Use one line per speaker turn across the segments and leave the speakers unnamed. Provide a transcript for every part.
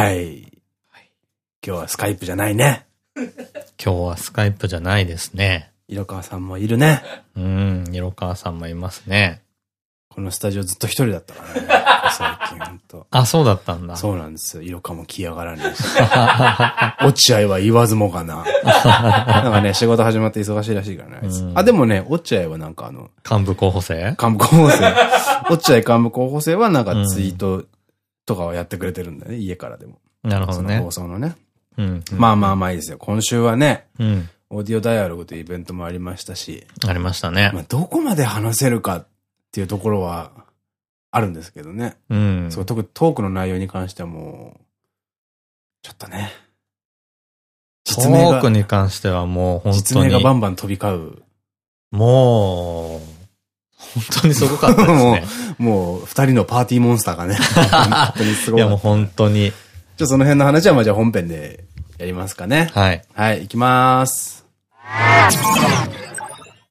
はい。今日はスカイプじゃないね。
今日はスカイプじゃないですね。
色川さんもいるね。
うん、色川さんもいますね。
このスタジオずっと一人だったからね。最近ほんと。
あ、そうだったんだ。
そうなんですよ。色川も来やがらないし。落合は言わずもがな。なんかね、仕事始まって忙しいらしいからね。あ、でもね、落合はなんかあの、
幹部候補生？
幹部候補生。落合幹部候補生はなんかツイートとかをやってくれてるんだよね、家からでも。
なるほどね。
放送のね。
うん。
まあまあまあいいですよ。今週はね、
うん。
オーディオダイアログというイベントもありましたし、
ありましたね。
まあどこまで話せるかっていうところはあるんですけどね。
うん。
そう、特にトークの内容に関してはもう、ちょっとね。
トークに関してはもう本当に。
実名がバンバン飛び交う。
もう、本当にすごかったですね。
もう、二人のパーティーモンスターがね。本当にすごい。
いやもう本当に。
じゃあその辺の話はまあじゃあ本編でやりますかね。
はい。
はい、行きまーす。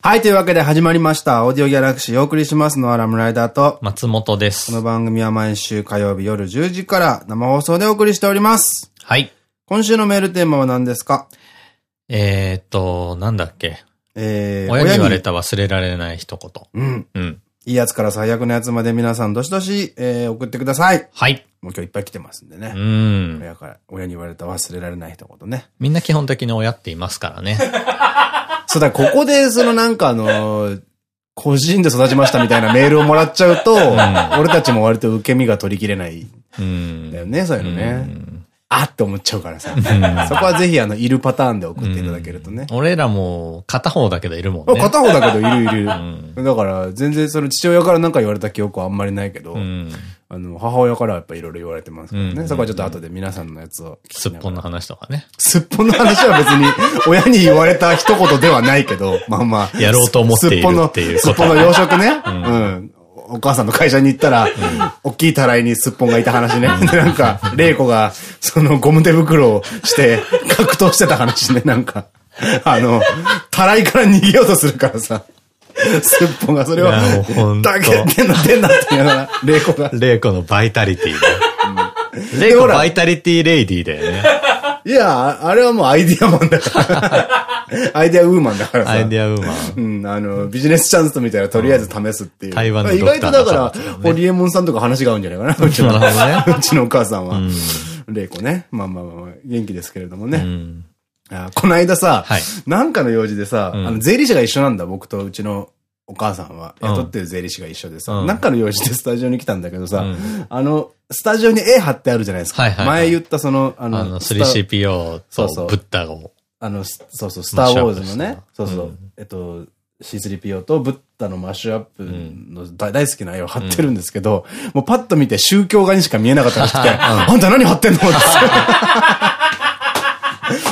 はい、というわけで始まりました。オーディオギャラクシーお送りしますのはラムライダーと、
松本です。
この番組は毎週火曜日夜10時から生放送でお送りしております。
はい。
今週のメールテーマは何ですか？
えーっと、なんだっけ？
えー、
親に言われた忘れられない一言。
うん。
うん。
いいやつから最悪なやつまで皆さんどしどし、えー、送ってください。
はい。
もう今日いっぱい来てますんでね。
うん。
親から、親に言われた忘れられない一言ね。
みんな基本的に親っていますからね。
そうだ、ここでそのなんかあのー個人で育ちましたみたいなメールをもらっちゃうと、俺たちも割と受け身が取りきれない
うん
んだ。よね、そういうの
う
ね。
ん
あって思っちゃうからさ。そこはぜひあの、いるパターンで送っていただけるとね。
俺らも片方だけどいるもんね。
片方だけどいるいる。
ん
だから、全然その父親からなんか言われた記憶はあんまりないけど、
うん。
あの、母親からはやっぱいろいろ言われてますからね。
うん
そこはちょっと後で皆さんのやつを。
すっぽんの話とかね。
すっぽんの話は別に、親に言われた一言ではないけど、まあまあ。
やろうと思っているっていう
すっぽんの養殖ね。うん。お母さんの会社に行ったら、大きいたらいにすっぽんがいた話ね。で、なんか、玲子が、そのゴム手袋をして、格闘してた話ね、なんか。あの、たらいから逃げようとするからさ。すっぽんがそれを、
いやもうほんと
だけ出んな、出んなって言いながら、玲子が。
レイコのバイタリティだ。レイコバイタリティレイディだよね。
いや、あれはもうアイディアマンだから。アイディアウーマンだからさ。
アイディアウーマン。
うん、あの、ビジネスチャンスと見たらとりあえず試すっていう。
台湾の
意外とだからホリエモンさんとか話が合うんじゃないかな。うちの、うちのお母さんは。玲子ね。まあまあまあまあ、元気ですけれどもね。この間さ
はい、
なんかの用事でさ、あ
ん
の、税理士が一緒なんだ、僕とうちのお母さんは。
うん。
雇ってる税理士が一緒でさ、
うん。
なんかの用事でスタジオに来たんだけどさ
うん、
あの、スタジオに絵貼ってあるじゃないですか。前言ったその、あの、
あの、
スタ
3CPO
そうそう。
とブッダを。
あの、すそうそう、スター・ウォーズのねそうそう、
うん。
えっと、C3PO とブッダのマッシュアップの大大好きな絵を貼ってるんですけど、もうパッと見て宗教画にしか見えなかったらしくて、あんた何貼ってんのって。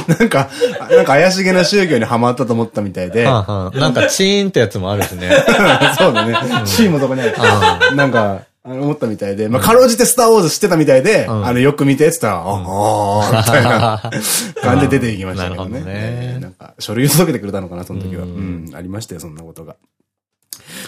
なんか、なんか怪しげな宗教にはまったと思ったみたいで、
はあはあなんかチーンってやつもあるしね。
そうだね。C もそこにある。なんか、思ったみたいで、まあ、かろうじてスター・ウォーズ知ってたみたいで、
ん
あの、よく見てって言ったら、ああ、みたいな 感じで出ていきましたけどね。
などね
んか、書類を届けてくれたのかな、その時は。
う
うんん、ありましたよ、そんなことが。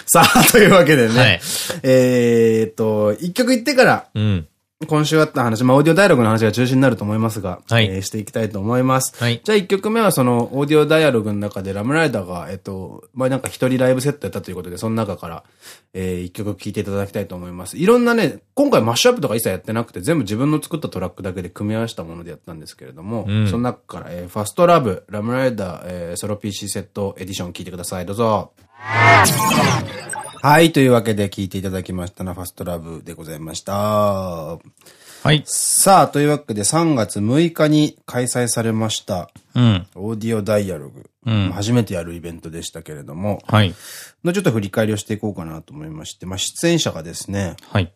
さあ、というわけでね。
はい
えーっと、一曲言ってから、
うん。
今週あった話、まあ、オーディオダイアログの話が中心になると思いますが、
はい
えーしていきたいと思います。
はい
じゃあ一曲目はその、オーディオダイアログの中でラムライダーが、えっと、まあ、なんか一人ライブセットやったということで、その中から、えー一曲聴いていただきたいと思います。いろんなね、今回マッシュアップとか一切やってなくて、全部自分の作ったトラックだけで組み合わせたものでやったんですけれども、
うん
その中から、えーファストラブ、ラムライダー、えーソロ PC セットエディション聴いてください。どうぞ。はい。というわけで聴いていただきましたのはファストラブでございました。
はい。
さあ、というわけで3月6日に開催されました、
うん。
オーディオダイアログ。
うん
初めてやるイベントでしたけれども、
はい。
のちょっと振り返りをしていこうかなと思いまして、まあ、出演者がですね、
はい。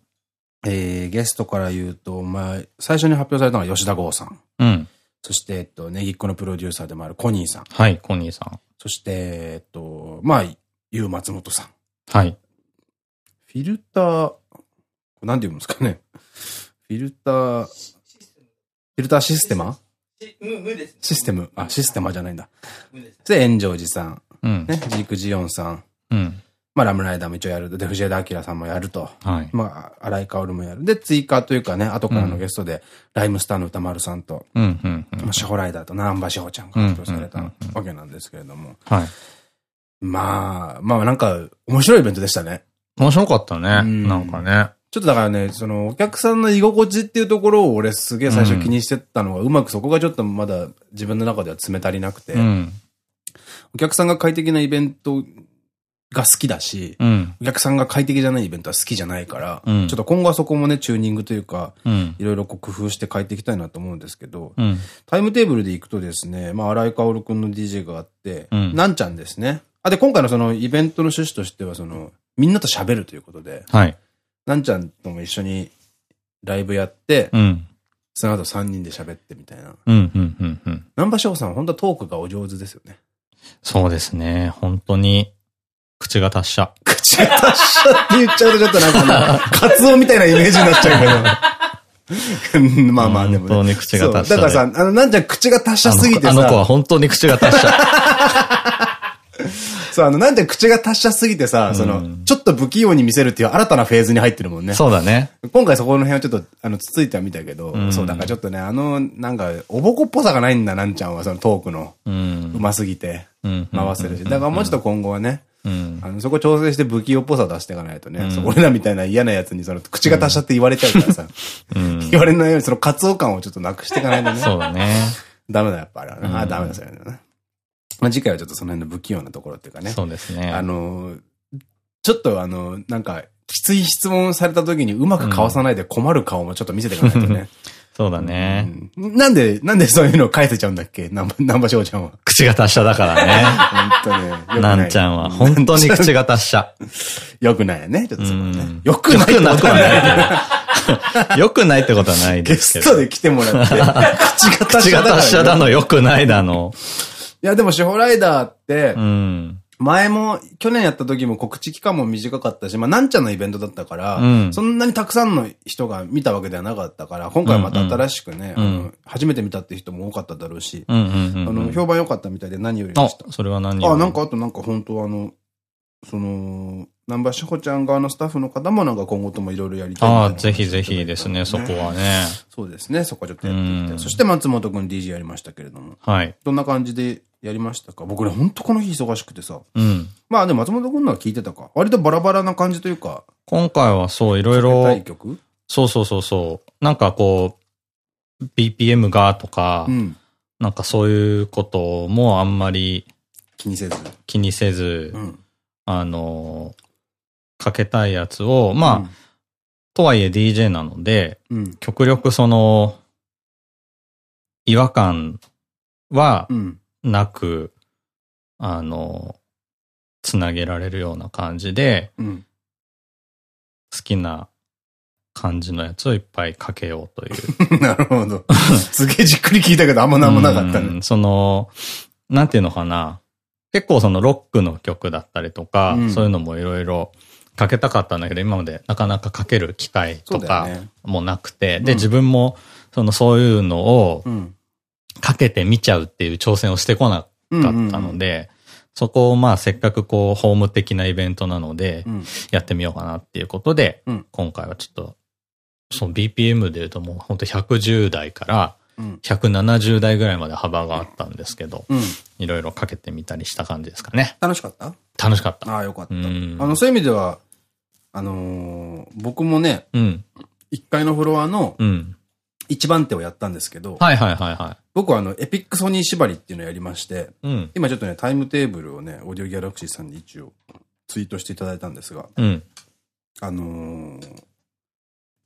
えー、ゲストから言うと、まあ、最初に発表されたのは吉田剛さん。
うん。
そして、えっと、ネギっ子のプロデューサーでもあるコニーさん。
はい、コニーさん。
そして、えっと、まあ、ゆう松本さん。
はい。
フィルター、なんて言うんですかね。フィルター、フィルターシステマ？システム、あ、システマじゃないんだ。
無です。
で、炎上寺さん。
うん。
ね、ジークジオンさん。
うん。
まあ、ラムライダーも一応やる。で、藤枝明さんもやると。
はい。
まあ、荒井薫もやる。で、追加というかね、後からのゲストで、ライムスターの歌丸さんと、
うん、うん、うん。
まあ、シホライダーと南波志保ちゃんが発表されたわけなんですけれども。
はい。
まあ、まあなんか、面白いイベントでしたね。
面白かったね。
うん
なんかね。
ちょっとだからね、その、お客さんの居心地っていうところを俺すげえ最初気にしてたのが、うまくそこがちょっとまだ自分の中では詰め足りなくて、
うん。
お客さんが快適なイベントが好きだし、
うん。
お客さんが快適じゃないイベントは好きじゃないから、
うん
ちょっと今後はそこもね、チューニングというか、
うん。
いろいろこう工夫して変えていきたいなと思うんですけど、
うん。
タイムテーブルで行くとですね、まあ、荒井薫くんの DJ があって、
うん
なんちゃんですね。あ、で、今回のそのイベントの趣旨としては、その、みんなと喋るということで、
はい。
なんちゃんとも一緒にライブやって、
うん。
その後3人で喋ってみたいな。
うん、うん、うん、うん。
南波翔さんは本当はトークがお上手ですよね。
そうですね。本当に、口が達者。
口が達者って言っちゃうとちょっとなんかな、カツオみたいなイメージになっちゃうけど。まあまあでもね。
本当に口が達者
だからさ、あの、なんちゃん口が達者
あ
すぎてさ、
のあの子は本当に口が達者。
そう、あの、なんで口が達者すぎてさ、その、ちょっと不器用に見せるっていう新たなフェーズに入ってるもんね。
そうだね。
今回そこの辺はちょっと、あの、つついてはみたけど、
うん
そう、だからちょっとね、あの、なんか、おぼこっぽさがないんだ、なんちゃんは、そのトークの、
う。
うんますぎて、
うん。
回せるし。だからもうちょっと今後はね、
うん。
あの、そこ調整して不器用っぽさ出していかないとね、
うん
そう俺らみたいな嫌なやつに、その、口が達者って言われちゃうからさ、
うん。
言われないように、その、カツオ感をちょっとなくしていかないとね。
そうだね。
ダメだ、やっぱあれはね。
うん
あ、ダメだ、それはね。まあ、次回はちょっとその辺の不器用なところっていうかね。
そうですね。
あの、ちょっとあの、なんか、きつい質問された時にうまくかわさないで困る顔もちょっと見せていかないとね。
そうだね。
うんなんで、なんでそういうのを返せちゃうんだっけ？南波翔ちゃんは。
口が達者だからね。
本当ね。な
んちゃんは本当に口が達者。
よくないよね。ちょっとね
うん。
よくないってことはない。
よくないってことはない
ゲ
ですけど。
ストで来てもらって、口が達
口が
者だから
達者だの、よくないだの。
いや、でも、シホライダーって
う、ん。
前も、去年やった時も告知期間も短かったし、まあ、なんちゃんのイベントだったから、
うん
そんなにたくさんの人が見たわけではなかったから、今回はまた新しくね、
うんうん
あの、初めて見たって人も多かっただろうし。あの、評判良かったみたいで何よりで
あ
した。、
それは何より
あ、なんかあとなんか本当あの、その、南波志保ちゃん側のスタッフの方もなんか今後ともいろいろやりたい
ああ、ぜひぜひですね、そこはね。
そうですね、そこはちょっとやっていきたい。
うん
そして松本くん DJ やりましたけれども、
はい。
どんな感じでやりましたか？僕ね、ほんとこの日忙しくてさ。
うん。
まあでも松本くんのは聞いてたか。割とバラバラな感じというか、
今回はそう、いろいろ
かけたい、曲？
そうそうそうそう。なんかこう、BPM がとか
う、ん。
なんかそういうこともあんまり
気にせず。
気にせず
う、ん。
あの、かけたいやつを、まあ、とはいえ DJ なので、
うん、うん。
極力その、違和感は
うん。
なく、あの、つなげられるような感じで、
うん。
好きな感じのやつをいっぱいかけようという。
なるほど。すげえじっくり聞いたけど、あんまなんもなかったね。
うんその、なんていうのかな。結構そのロックの曲だったりとか、
うん
そういうのもいろいろかけたかったんだけど、今までなかなかかける機会とか。もなくて、で、
うん
自分もそのそういうのを
うん。
かけてみちゃうっていう挑戦をしてこなかったので、そこをまあせっかくこうホーム的なイベントなので
う、ん。
やってみようかなっていうことで、
うん
今回はちょっと、その BPM で言うともう本当110台から
うん。
170台ぐらいまで幅があったんですけど、
うん。
いろいろかけてみたりした感じですかね。
楽しかった？
楽しかった。
ああ、よかった。あ
うん
の、そういう意味では、あのー僕もね、
うん。
1階のフロアの
うん。
一番手をやったんですけど、
はいはいはいは
僕はあの、エピックソニー縛りっていうのをやりまして、
い。うん。
今ちょっとね、タイムテーブルをね、オーディオギャラクシーさんに一応ツイートしていただいたんですが、
うん。
あのー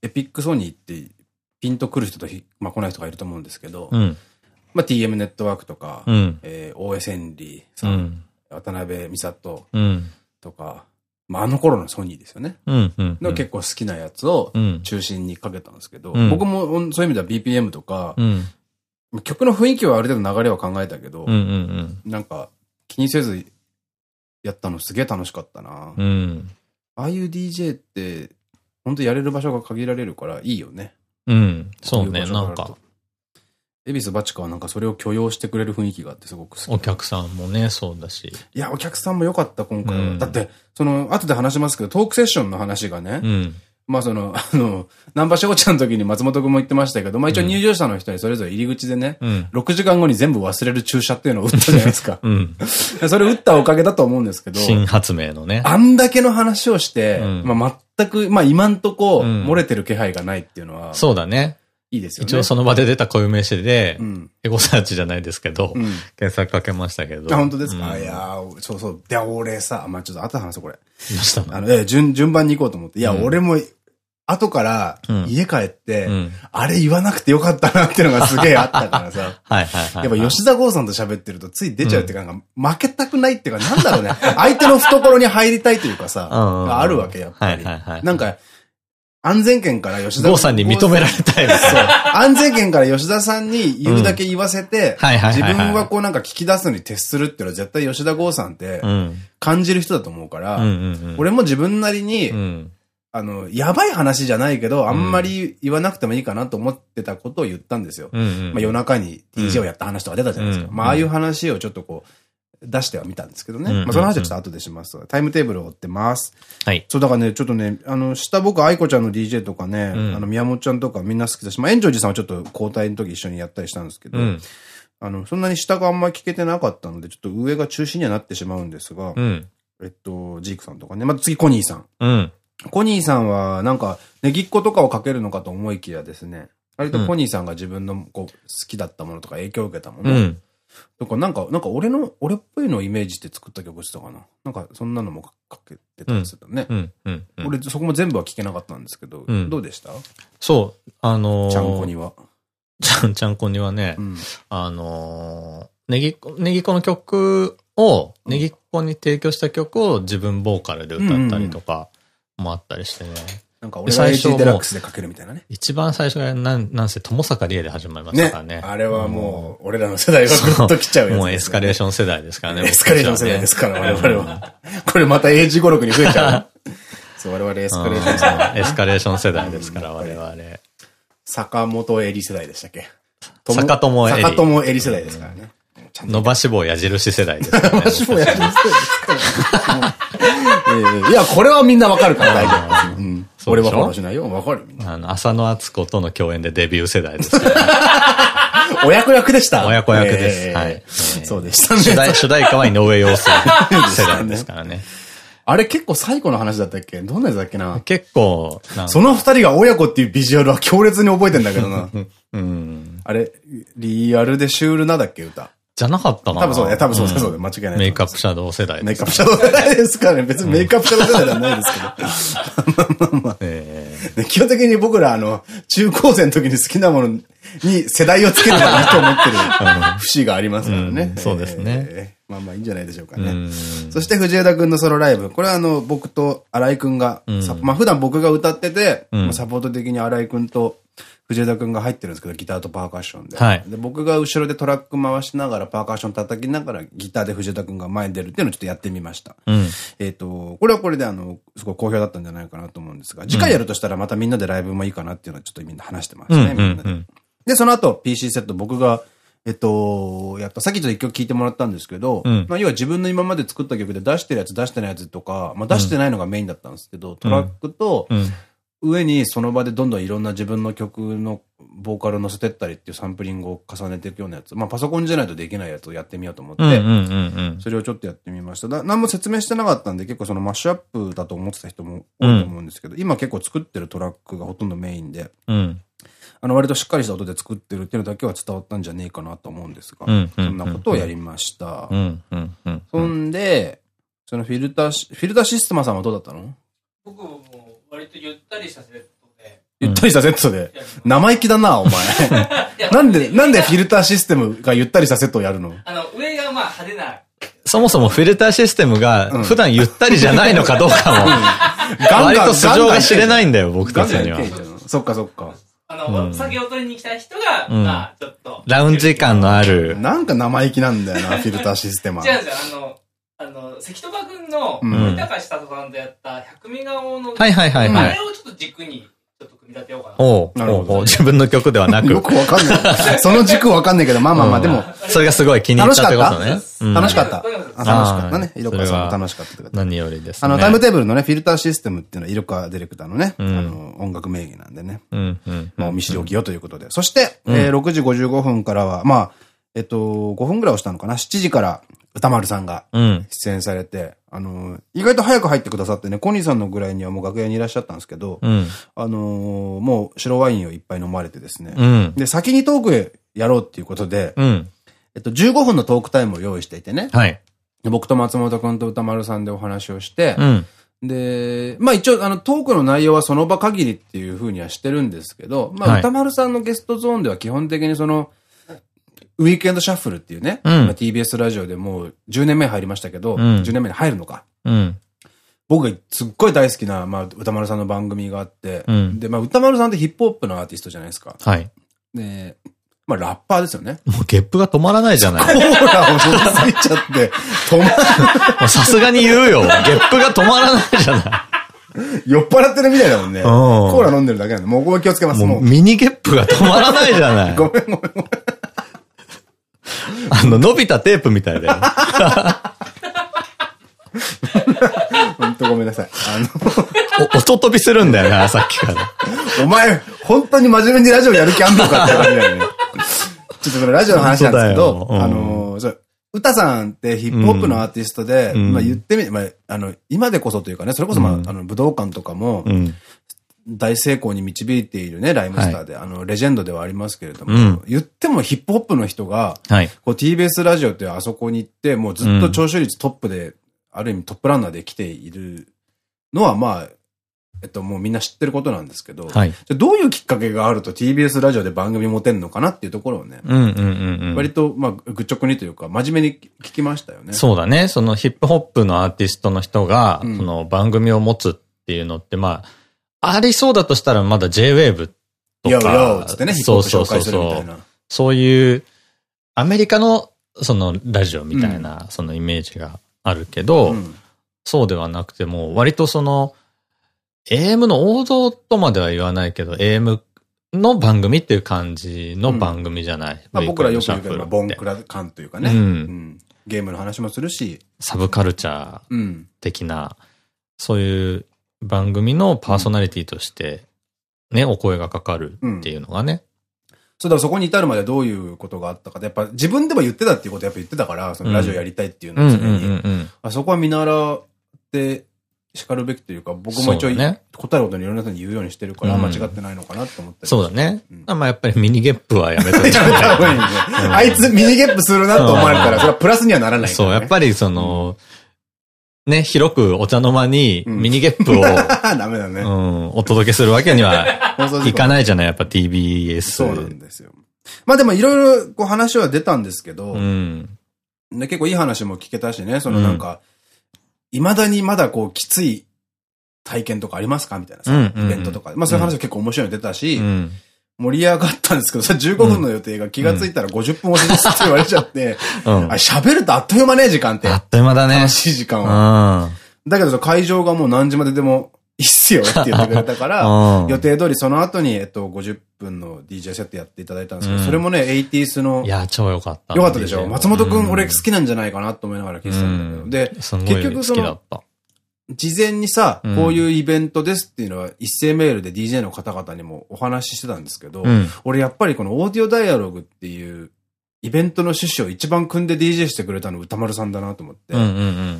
エピックソニーってピンとくる人とひ、まあ、来ない人がいると思うんですけど、
うん。
まあ、TM ネットワークとか、
うん。
えー、ンリー
う
さん、
ん。
渡辺美里
うん。
とか、まあ、あの頃のソニーですよね。
うん。うん。
の結構好きなやつを
うん。
中心にかけたんですけど、
うん
僕もそういう意味では BPM とか、
うん。
曲の雰囲気はある程度流れは考えたけど。なんか気にせずやったのすげえ楽しかったな。
うん。
ああいう DJ って、本当やれる場所が限られるからいいよね。
うん。そうね、なんか。
恵比寿バチカはなんかそれを許容してくれる雰囲気があってすごく好き。
お客さんもね、そうだし。
いや、お客さんも良かった、今回は。
うん
だって、その、後で話しますけど、トークセッションの話がね、
うん。
まあその、あの、ナンバーショーちゃんの時に松本くんも言ってましたけど、まあ一応入場者の人にそれぞれ入り口でね、
うん。
6時間後に全部忘れる注射っていうのを打ったじゃないですか。
うん。
それ打ったおかげだと思うんですけど、
新発明のね。
あんだけの話をして、
うん
まあ全く、まあ今んとこ、
うん
漏れてる気配がないっていうのは、
そうだね。
いいですよね。
一応その場で出た固有名詞で
う、ん。
エゴサーチじゃないですけど、
うん。
検索かけましたけど。
あ、本当ですか、
うん
いやーそうそう。で、俺さ、まあちょっと後で話そう、これ。
どうしたの？
あの、え、順、順番に行こうと思って。いや、
うん
俺も、後から
うん、
家帰って、
うん。
あれ言わなくてよかったなっていうのがすげえあったからさ。
はいはいはい。
やっぱ吉田剛さんと喋ってるとつい出ちゃうっていうか、なんか負けたくないっていうか、なんだろうね。相手の懐に入りたいというかさ、あるわけ、やっぱり。なんか、安全圏から吉田
さんに認められたい。
安全圏から吉田さんに言うだけ言わせて、自分はこうなんか聞き出すのに徹するっていうのは絶対吉田剛さんって
うん。
感じる人だと思うから。俺も自分なりに、
うん。
あの、やばい話じゃないけど、あんまり言わなくてもいいかなと思ってたことを言ったんですよ。
うんうん。
まあ夜中に DJ をやった話とか出たじゃないですか。
うん
まあああいう話をちょっとこう、出してはみたんですけどね。
うん
まあその話はちょっと後でします。タイムテーブルを追ってます。
はい。
そう、だからね、ちょっとね、あの、下僕、愛子ちゃんの DJ とかね、
うん
あの、宮本ちゃんとかみんな好きだし、まあ、炎上寺さんはちょっと交代の時一緒にやったりしたんですけど、
うん。
あの、そんなに下があんまり聞けてなかったので、ちょっと上が中心にはなってしまうんですが、
うん。
えっと、ジークさんとかね、また次コニーさん。
うん。
コニーさんは、なんか、ネギっ子とかをかけるのかと思いきやですね、割とコニーさんが自分のこう好きだったものとか影響を受けたもの、
うん。
とか、なんか、なんか俺の、俺っぽいのをイメージして作った曲してたかな。なんか、そんなのもかけてたりするね。俺、そこも全部は聞けなかったんですけど、
うん
どうでした？
そう。あのー
ちゃんこには。
ちゃんちゃんこにはね
う、ん。
あのー、ネギっ子、ネギっ子の曲を、ネギっ子に提供した曲を自分ボーカルで歌ったりとかもあったりしてね。
なんか俺が
最初
デラックスでかけるみたいなね。
一番最初がなん、なんせ友坂理恵で始まりました
ね
からね。
あれはもう、俺らの世代はグッときちゃうよね。
もうエスカレーション世代ですからね。
エスカレーション世代ですから、我々は。これまた英字語録に増えちゃう。そう、我々エスカレーション世代。
うんエスカレーション世代ですから、我々。
坂本エリ世代でしたっけ？
坂友エリ
坂友エリ世代ですからね。
伸ばし棒矢印世代ですからね。
私もやりますええいや、これはみんなわかるから大丈夫。うん俺はフォローしないよ。わかるみんな。
あの、浅野敦子との共演でデビュー世代ですから。
親子役でした？
親子役です
ええ
はい
そうでしたね。
主題、主題歌は井上陽水世代ですからね。
あれ結構最古の話だったっけ？どんなやつだっけな？
結構、
その二人が親子っていうビジュアルは強烈に覚えてんだけどな。
うん。
あれ、リアルでシュールなだっけ？歌。
じゃなかったかな
多分そうだよ。多分そうそう。間違いない。
メイクアップシャドウ世代
メイクアップシャドウ世代ですからね。別にメイクアップシャドウ世代ではないです
え
けど。で基本的に僕ら、あの、中高生の時に好きなものに世代をつけるのがいいと思ってる節がありますからね。
うんそうですね
えー。まあまあいいんじゃないでしょうか
え
ね。
うん
そして藤枝くんのソロライブ。これはあの、僕と新井くんが、まあ普段僕が歌ってて、サポート的に新井くんと藤枝くんが入ってるんですけど、ギターとパーカッションで。
はい
で僕が後ろでトラック回しながらパーカッション叩きながらギターで藤枝くんが前に出るっていうのをちょっとやってみました。
うん。
えっと、これはこれであの、すごい好評だったんじゃないかなと思うんですが、次回やるとしたらまたみんなでライブもいいかなっていうのはちょっとみんな話してます
うん。
ね、みんなで。
うん。
で、その後 PC セット僕が、えっと、やった、さっきちょっと一曲聴いてもらったんですけど、
うん
まあ要は自分の今まで作った曲で出してるやつ出してないやつとか、まあ出してないのがメインだったんですけど、トラックと
うん。
上にその場でどんどんいろんな自分の曲のボーカルを乗せてったりっていうサンプリングを重ねていくようなやつ、まあパソコンじゃないとできないやつをやってみようと思って、
うん。うん。うん。
それをちょっとやってみました。だ何も説明してなかったんで、結構そのマッシュアップだと思ってた人も多いと思うんですけど、今結構作ってるトラックがほとんどメインで、
うん。
あの割としっかりした音で作ってるっていうのだけは伝わったんじゃねえかなと思うんですが、
うん
そんなことをやりました
う。ん。うん。うん。
そんで、そのフィルターシ、フィルターシステマさんはどうだったの？
僕も割とゆったりしたセットで。
ゆったりしたセットで？生意気だな、お前。なんで、なんでフィルターシステムがゆったりしたセットをやるの？
あの、上がまあ派手な、
そもそもフィルターシステムが
うん
普段ゆったりじゃないのかどうかも、割と素性が知れないんだよ、僕たちには
そっかそっか。
あの、
うん
お酒を取りに来た人が、
うん
まあ、ちょっと。
ラウンジ感のある。
なんか生意気なんだよな、フィルターシステマ。
違うんですよ、あの、あの、関戸場君の、
うん
森高千里さんとやった百味顔の、
はいはいはいはい。
あれをちょっと軸に、ちょっと組組み立てようかな。
おう
なるほど
自分の曲ではなく
よ、くわかんない。その軸わかんないけど、まあまあまあ、でも、
それがすごい気に入っ
楽したかっ
てことね。うん
楽しかった。あ楽しかったね。
あー
色川さんも楽しかったってこと
何よりですね。
あの、タイムテーブルのね、フィルターシステムっていうのは、色川ディレクターのね、あ
ん
の、音楽名義なんでね。
うんうん。
まあ、お見知りおきよということで。そして、えー6時55分からは、まあ、えっと、5分ぐらい押したのかな ?7 時から歌丸さんが
うん。
出演されて、あの、意外と早く入ってくださってね、コニーさんのぐらいにはもう楽屋にいらっしゃったんですけど、
うん。
あのーもう白ワインをいっぱい飲まれてですね。
うん。
で、先にトークへやろうっていうことで、
うん。
えっと、15分のトークタイムを用意していてね。
はい。
で僕と松本くんと歌丸さんでお話をして、
うん。
で、まあ一応、あの、トークの内容はその場限りっていうふうにはしてるんですけど、まあ、
はい
歌丸さんのゲストゾーンでは基本的にその、ウィークエンドシャッフルっていうね、
うん
まあ TBS ラジオでもう10年目に入りましたけど、
ん
10年目に入るのか。
うん。
僕がすっごい大好きな、まあ、歌丸さんの番組があって、
うん
で、まあ、歌丸さんってヒップホップのアーティストじゃないですか。
はい。
で、まあ、ラッパーですよね。
もうゲップが止まらないじゃない。
コーラを飲みすぎちゃって、止ま
もうさすがに言うよ。ゲップが止まらないじゃな
酔っ払ってるみたいだもんね。
ん
コーラ飲んでるだけなんで、もうここ気をつけます。
い。も。
う
ミニゲップが止まらないじゃない。
ごめんごめんごめん。
あの、伸びたテープみたいだよ。
ほんとごめんなさい。あ
お音飛びするんだよな、さっきから。
の、お前、本当に真面目にラジオやる気あんのかって感じだよね。ちょっとそれラジオの話なんですけど
本、当だよ
あの、歌さんってヒップホップのアーティストで、
うん
まあ言ってみ、まあ、あの、今でこそというかね、それこそまあ、
うん
あの、武道館とかも、
うん。
大成功に導いているね、ライムスターで、あの、レジェンドではありますけれども、
うん
言ってもヒップホップの人が、
はい。
こう TBS ラジオっていうあそこに行って、もうずっと聴取率トップで、ある意味トップランナーで来ているのは、まあ、えっと、もうみんな知ってることなんですけど、
はい。
じゃあどういうきっかけがあると TBS ラジオで番組持てるのかなっていうところをね、
うんうんうんうん。
割と、まあ、愚直にというか、真面目に聞きましたよね。
そうだね。そのヒップホップのアーティストの人が、
うん
その番組を持つっていうのって、まあ、ありそうだとしたらまだ J-Wave とか、
や、つってね、ヒップホップ紹介するみたいな。
そういう、アメリカのそのラジオみたいな、そのイメージがあるけど、
うん。
そうではなくても、割とその、AM の王道とまでは言わないけど、AM の番組っていう感じの番組じゃない。
まあ僕らよく言うけど、ボンクラ感というかね、
うん。
うん。ゲームの話もするし、
サブカルチャー
うん。
的な、そういう番組のパーソナリティとして、ね、お声がかかるっていうのがね。
そうだからそこに至るまでどういうことがあったかで、やっぱ自分でも言ってたっていうことやっぱ言ってたから、そのラジオやりたいっていうのを常に。そこは見習って叱るべきというか、僕も一応、
ね
答えることにいろんな人に言うようにしてるから、
うん
間違ってないのかなって思って
そうだね。
うん
まあやっぱりミニゲップはやめとい
た方がいいね。あいつミニゲップするなと思われたら、それはプラスにはならないか
そう。やっぱりその、ね、広くお茶の間に
うん
ミニゲップを、
ダメだね。
うん、お届けするわけにはいかないじゃない、やっぱ TBS。
そうなんですよ。まあでもいろいろこう話は出たんですけど、
うん。
ね、結構いい話も聞けたしね、そのなんか、未だにまだこうきつい体験とかありますか？みたいなさ、
うんうんうん
イベントとか。まあそういう話は結構面白いの出たし、
うん。
盛り上がったんですけど、さ、15分の予定が気がついたら50分押しですって言われちゃって、
うん。
あ、喋るとあっという間ね、時間って
あ。っという間だね。
楽しい時間
う
は。
ん。
だけど会場がもう何時まででもいいっすよって言ってくれたから、
うん
予定通りその後に、えっと、50分の DJ セットやっていただいたんですけど、
うん
それもね、80s の
い、や、超良かった。
よかったでしょ？松本く
うん
俺好きなんじゃないかなと思いながら聞いてたんだけど。
うん
で、結局
好
その
きだった。
事前にさ、
うん
こういうイベントですっていうのは一斉メールで DJ の方々にもお話ししてたんですけど、
うん。
俺やっぱりこのオーディオダイアログっていうイベントの趣旨を一番組んで DJ してくれたの歌丸さんだなと思って、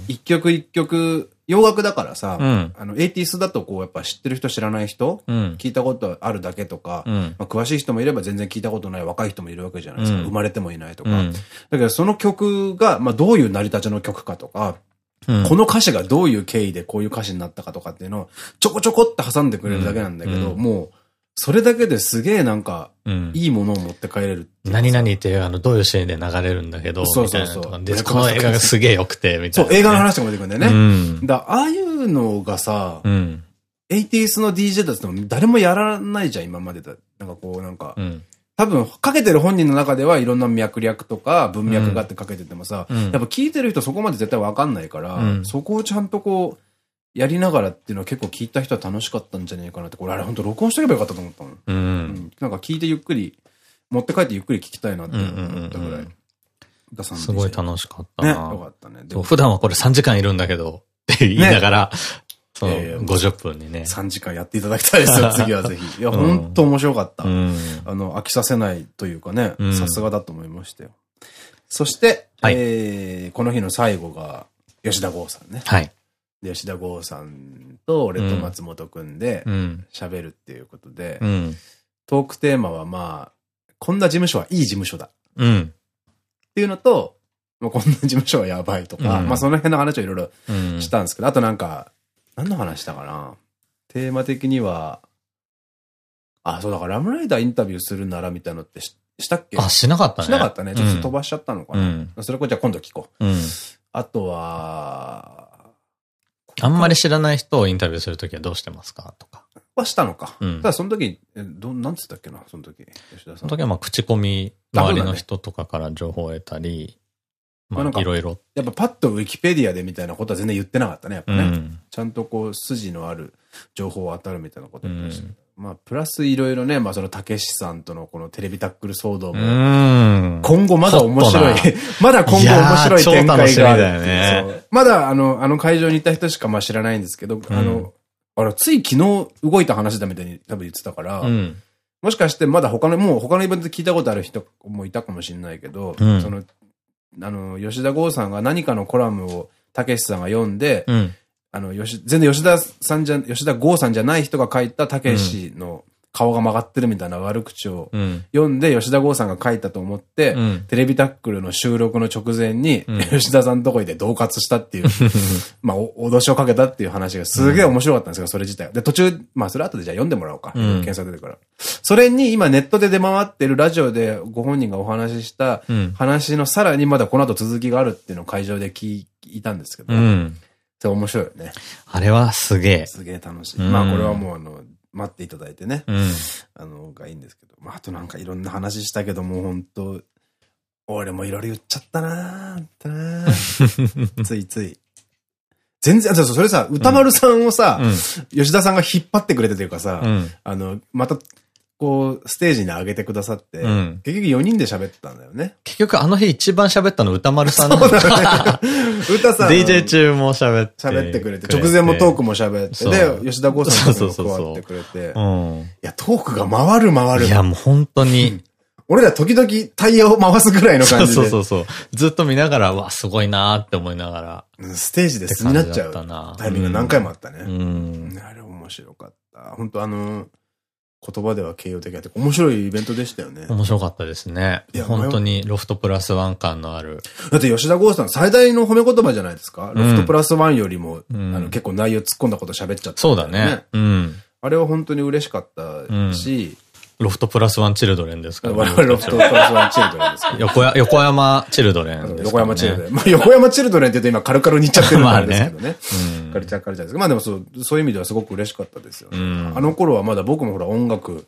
一曲一曲、洋楽だからさ、
うん
あの、80s だとこうやっぱ知ってる人知らない人、
うん。うん。
聞いたことあるだけとか、
うん。
まあ、詳しい人もいれば全然聞いたことない若い人もいるわけじゃないですか。
うん
生まれてもいないとか。
うん
だけどその曲が、まあどういう成り立ちの曲かとか、
うん
この歌詞がどういう経緯でこういう歌詞になったかとかっていうのをちょこちょこって挟んでくれるだけなんだけど、
うん
もう、それだけですげえなんか、
うん。
いいものを持って帰れる
何々っていう、あの、どういうシーンで流れるんだけど、
そうそそう
いう。で、この映画がすげえ良くて、みたいうな。
そ映画の話とかも出てくるんだよ
う
ね。
ん。
だああいうのがさ、
うん。
80s の DJ だっても誰もやらないじゃん、今までだ。なんかこうなんか、
うん。
多分、かけてる本人の中ではいろんな脈略とか文脈があってかけててもさ、
うん
やっぱ聞いてる人そこまで絶対わかんないから、
うん
そこをちゃんとこう、やりながらっていうのは結構聞いた人は楽しかったんじゃないかなって、これあれ本当録音しとけばよかったと思ったの。
う。
うんん。なんか聞いてゆっくり、持って帰ってゆっくり聞きたいなって思ったぐらい
すごい楽しかった
ね、
な。
よかったね。
普段はこれ3時間いるんだけど、って言いながら、その
いやいや
50分にね。
3時間やっていただきたいですよ、次はぜひ。いや、
うん
本当面白かった。
うん。
あの、飽きさせないというかね
うん、
さすがだと思いましたよ。そして、
はい
えーこの日の最後が、吉田剛さんね。
はい。
で吉田剛さんと俺と松本くんで
うん。
喋るっていうことで、
うん。
トークテーマはまあ、こんな事務所はいい事務所だっ
うん。
ていうのと、もうこんな事務所はやばいとか、
うん
まあその辺の話をいろいろ
うん。
したんですけど、あとなんか、何の話したかな？テーマ的には、あ、そうだからラムライダーインタビューするならみたいなのってししたっけ？
あ、しなかったね。
しなかったね。ちょっと飛ばしちゃったのかな。
うん。
それこそじゃあ今度聞こう。
うん。
あとは、
あんまり知らない人をインタビューするときはどうしてますか？とか。
はしたのか。
うん
ただその時、えどなんつったっけな、その時、吉田さん。
その時はまあ口コミ、周りの人とかから情報を得たり、ま
まあなんか
あいろいろ。
やっぱパッとウィキペディアでみたいなことは全然言ってなかったね、やっぱね。
うん。
ちゃんとこう、筋のある情報を当たるみたいなこと言ってました
うん
まあ、プラスいろいろね、まあその、たけしさんとのこのテレビタックル騒動
う
も、
ん。
今後まだ面白い まだ今後面白い展開がある
ね
まだあの、あの会場にいた人しかまあ知らないんですけど、あの、あれ、つい昨日動いた話だみたいに多分言ってたから、
うん。
もしかしてまだ他の、もう他のイベントで聞いたことある人もいたかもしれないけど、
うん
その、あの、吉田剛さんが何かのコラムをたけしさんが読んで、
うん。
あの、吉、全然吉田さんじゃ、吉田剛さんじゃない人が書いたたけしの顔が曲がってるみたいな悪口を
うん。
読んで、吉田剛さんが書いたと思って、
うん。
テレビタックルの収録の直前に、
うん
吉田さんのとこいで恫喝したっていう、まあ、お脅しをかけたっていう話がすげえ面白かったんですよ、それ自体は。で、途中、まあ、それ後でじゃあ読んでもらおうか。
うん
検索出てるから。それに今ネットで出回ってるラジオでご本人がお話しした
うん。
話のさらにまだこの後続きがあるっていうのを会場で聞いたんですけど、
うん。
それ面白いよね。
あれはすげえ。
すげえ楽しい。
うん
まあ、これはもうあの、待っていただいてね。
うん。
あの、がいいんですけど。まあ、あとなんかいろんな話したけども、本当俺もいろいろ言っちゃったなーったなー ついつい。全然、あそうそれさ、歌丸さんをさ、吉田さんが引っ張ってくれてというかさ、
うん。
あの、また、こう、ステージに上げてくださって、
うん
結局4人で喋ってたんだよね。
結局あの日一番喋ったの歌丸さん
そうだね。歌さん。
DJ 中も喋って。
喋ってくれて、直前もトークも喋って、で、吉田剛さんとか
そうそうそうそう
も加わってくれて、い
うん。
や、トークが回る回る。
いや、もう本当に。
俺ら時々タイヤを回すぐらいの感じで。
そうそうそう。ずっと見ながら、わ、すごいなーって思いながら。
うんステージで素になっちゃうタイミングが何回もあった
う
ね。
ん。
あれ面白かった。本当あの、言葉では形容的だって面白いイベントでしたよね。
面白かったですね
いや。
本当にロフトプラスワン感のある。
だって吉田剛さん最大の褒め言葉じゃないですか？ロフトプラスワンよりも、
うん
あの結構内容突っ込んだこと喋っちゃった、
そうだね。。うん。
あれは本当に嬉しかったし、
ロフトプラスワンチルドレンですから。
我 々ロフトプラスワンチルドレンですけど。
横や横山チルドレンですからね。
横山チルドレン。まあ横山チルドレンって言うと今カルカルに言っちゃってるからですけどね。
うん
カルチャーカルチャーです。まあでもそう、そういう意味ではすごく嬉しかったですよね。
うん
あの頃はまだ僕もほら音楽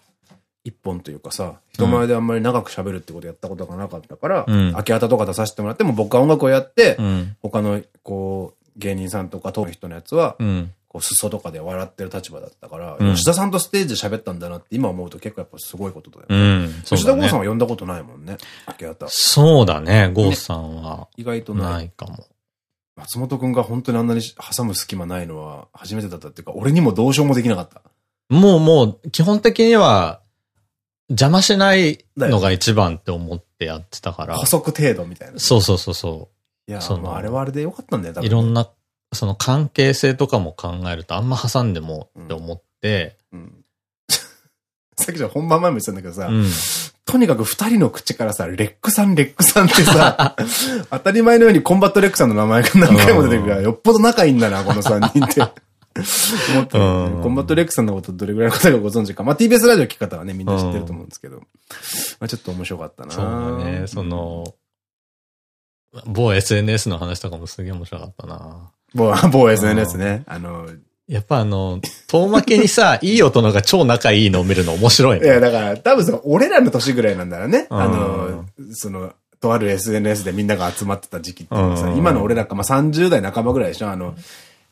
一本というかさ、人前であんまり長く喋るってことやったことがなかったから、
うん
秋葉とか出させてもらっても僕は音楽をやって、
うん。
他のこう、芸人さんとか通る人のやつは、
うん。
こう裾とかで笑ってる立場だったから、
うん
吉田さんとステージで喋ったんだなって今思うと結構やっぱすごいことだよ。
うん。
吉田剛さん
ん
は呼んだことないもんね。秋葉
そうだね、ゴーさんは。
意外とない。
ないかも。
松本くんが本当にあんなに挟む隙間ないのは初めてだったっていうか、俺にもどうしようもできなかった。
もうもう、基本的には、邪魔しないのが一番って思ってやってたから。
補足程度みたいな。
そうそうそうそ
いや、
その
まああれはあれでよかったんだよ、多
う。
分。
いろんな、その関係性とかも考えると、あんま挟んでもって思って、
うん。さっきじゃ本番前も言ってたんだけどさ、
うん。
とにかく二人の口からさ、 RECさん、 RECさんってさ、当たり前のようにコンバット RECさんの名前が何回も出てくるから、よっぽど仲いいんだな、この三人って。思ったよね
うん
コンバット RECさんのことどれぐらいの方がご存知か。まあ TBS ラジオ聞き方はね、みんな知ってると思うんですけど。まあちょっと面白かったな
そうだね、そ、の、某 SNS の話とかもすげえ面白かったな。
某、某 SNS ね。あの、
やっぱあの、遠巻きにさ、いい大人が超仲いいのを見るの面白いね。
いや、だから、多分その、俺らの年ぐらいなんだろうね。
うん
あの、その、とある SNS でみんなが集まってた時期っていうのはさ、
うん
今の俺らか、まあ、30代半ばぐらいでしょあの、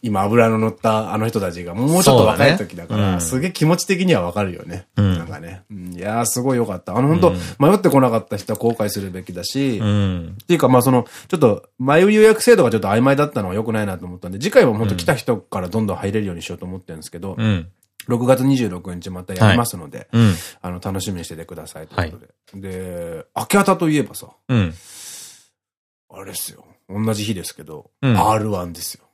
今油の乗ったあの人たちがもうちょっと若い時だから、
ねうん
すげえ気持ち的にはわかるよね。
うん
なんかね。うんいやーすごいよかった。あの本当、迷ってこなかった人は後悔するべきだし、
うん。
っていうか、まあその、ちょっと、前予約制度がちょっと曖昧だったのは良くないなと思ったんで、次回は本当来た人からどんどん入れるようにしようと思ってるんですけど、
うん。
6月26日またやりますので、
うん。
あの、楽しみにしててくださいということで。で、明け方といえばさ、
うん。
あれですよ。同じ日ですけど、
うん
R1 ですよ。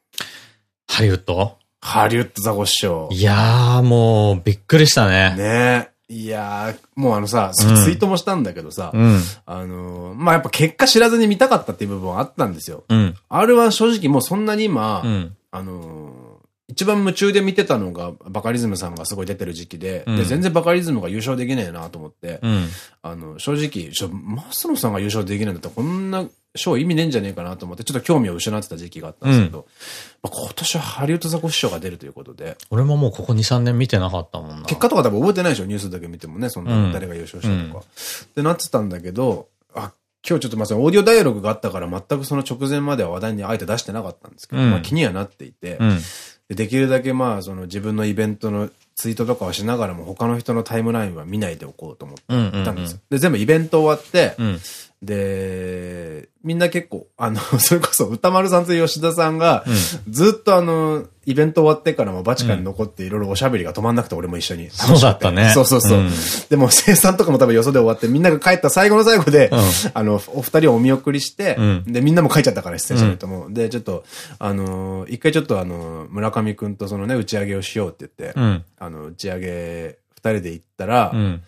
ハリウッド？
ハリウッドザコシショウ。
いやー、もう、びっくりしたね。
ねいやー、もうあのさ、ツイートもしたんだけどさ、
うん。
あのーまあ、やっぱ結果知らずに見たかったっていう部分はあったんですよ。
うん。
R1 正直もうそんなに今、
うん。
あのー一番夢中で見てたのがバカリズムさんがすごい出てる時期で、
うん
で、全然バカリズムが優勝できねえなと思って、
うん。
あの、正直、ちょ、マスノさんが優勝できないんだったらこんな賞意味ねえんじゃねえかなと思って、ちょっと興味を失ってた時期があったんですけど、まあ今年はハリウッドザコシショウが出るということで、
俺ももうここ2、3年見てなかったもんな。
結果とか多分覚えてないでしょニュースだけ見てもね、そん
う
なん誰が優勝したとか。ってなってたんだけど、あ、今日ちょっとまあオーディオダイアログがあったから全くその直前までは話題にあえて出してなかったんですけど、
うん
まあ気にはなっていて、
うん。
でできるだけまあその自分のイベントのツイートとかをしながらも他の人のタイムラインは見ないでおこうと思っ。たんですよ。で、全部イベント終わって、
うん。
で、みんな結構、あの、それこそ歌丸さんと吉田さんが、ずっとあの、イベント終わってからもバチカンに残っていろいろおしゃべりが止まんなくて俺も一緒に。
そうだったね
そうそうそう。
うん
でも生産とかも多分よそで終わってみんなが帰った最後の最後で、
うん
あの、お二人をお見送りして、
うん
で、みんなも帰っちゃったから出演者の人も。で、ちょっと、あの、一回ちょっとあの、村上くんとそのね、打ち上げをしようって言って、
うん。
あの、打ち上げ二人で行ったら、
うん。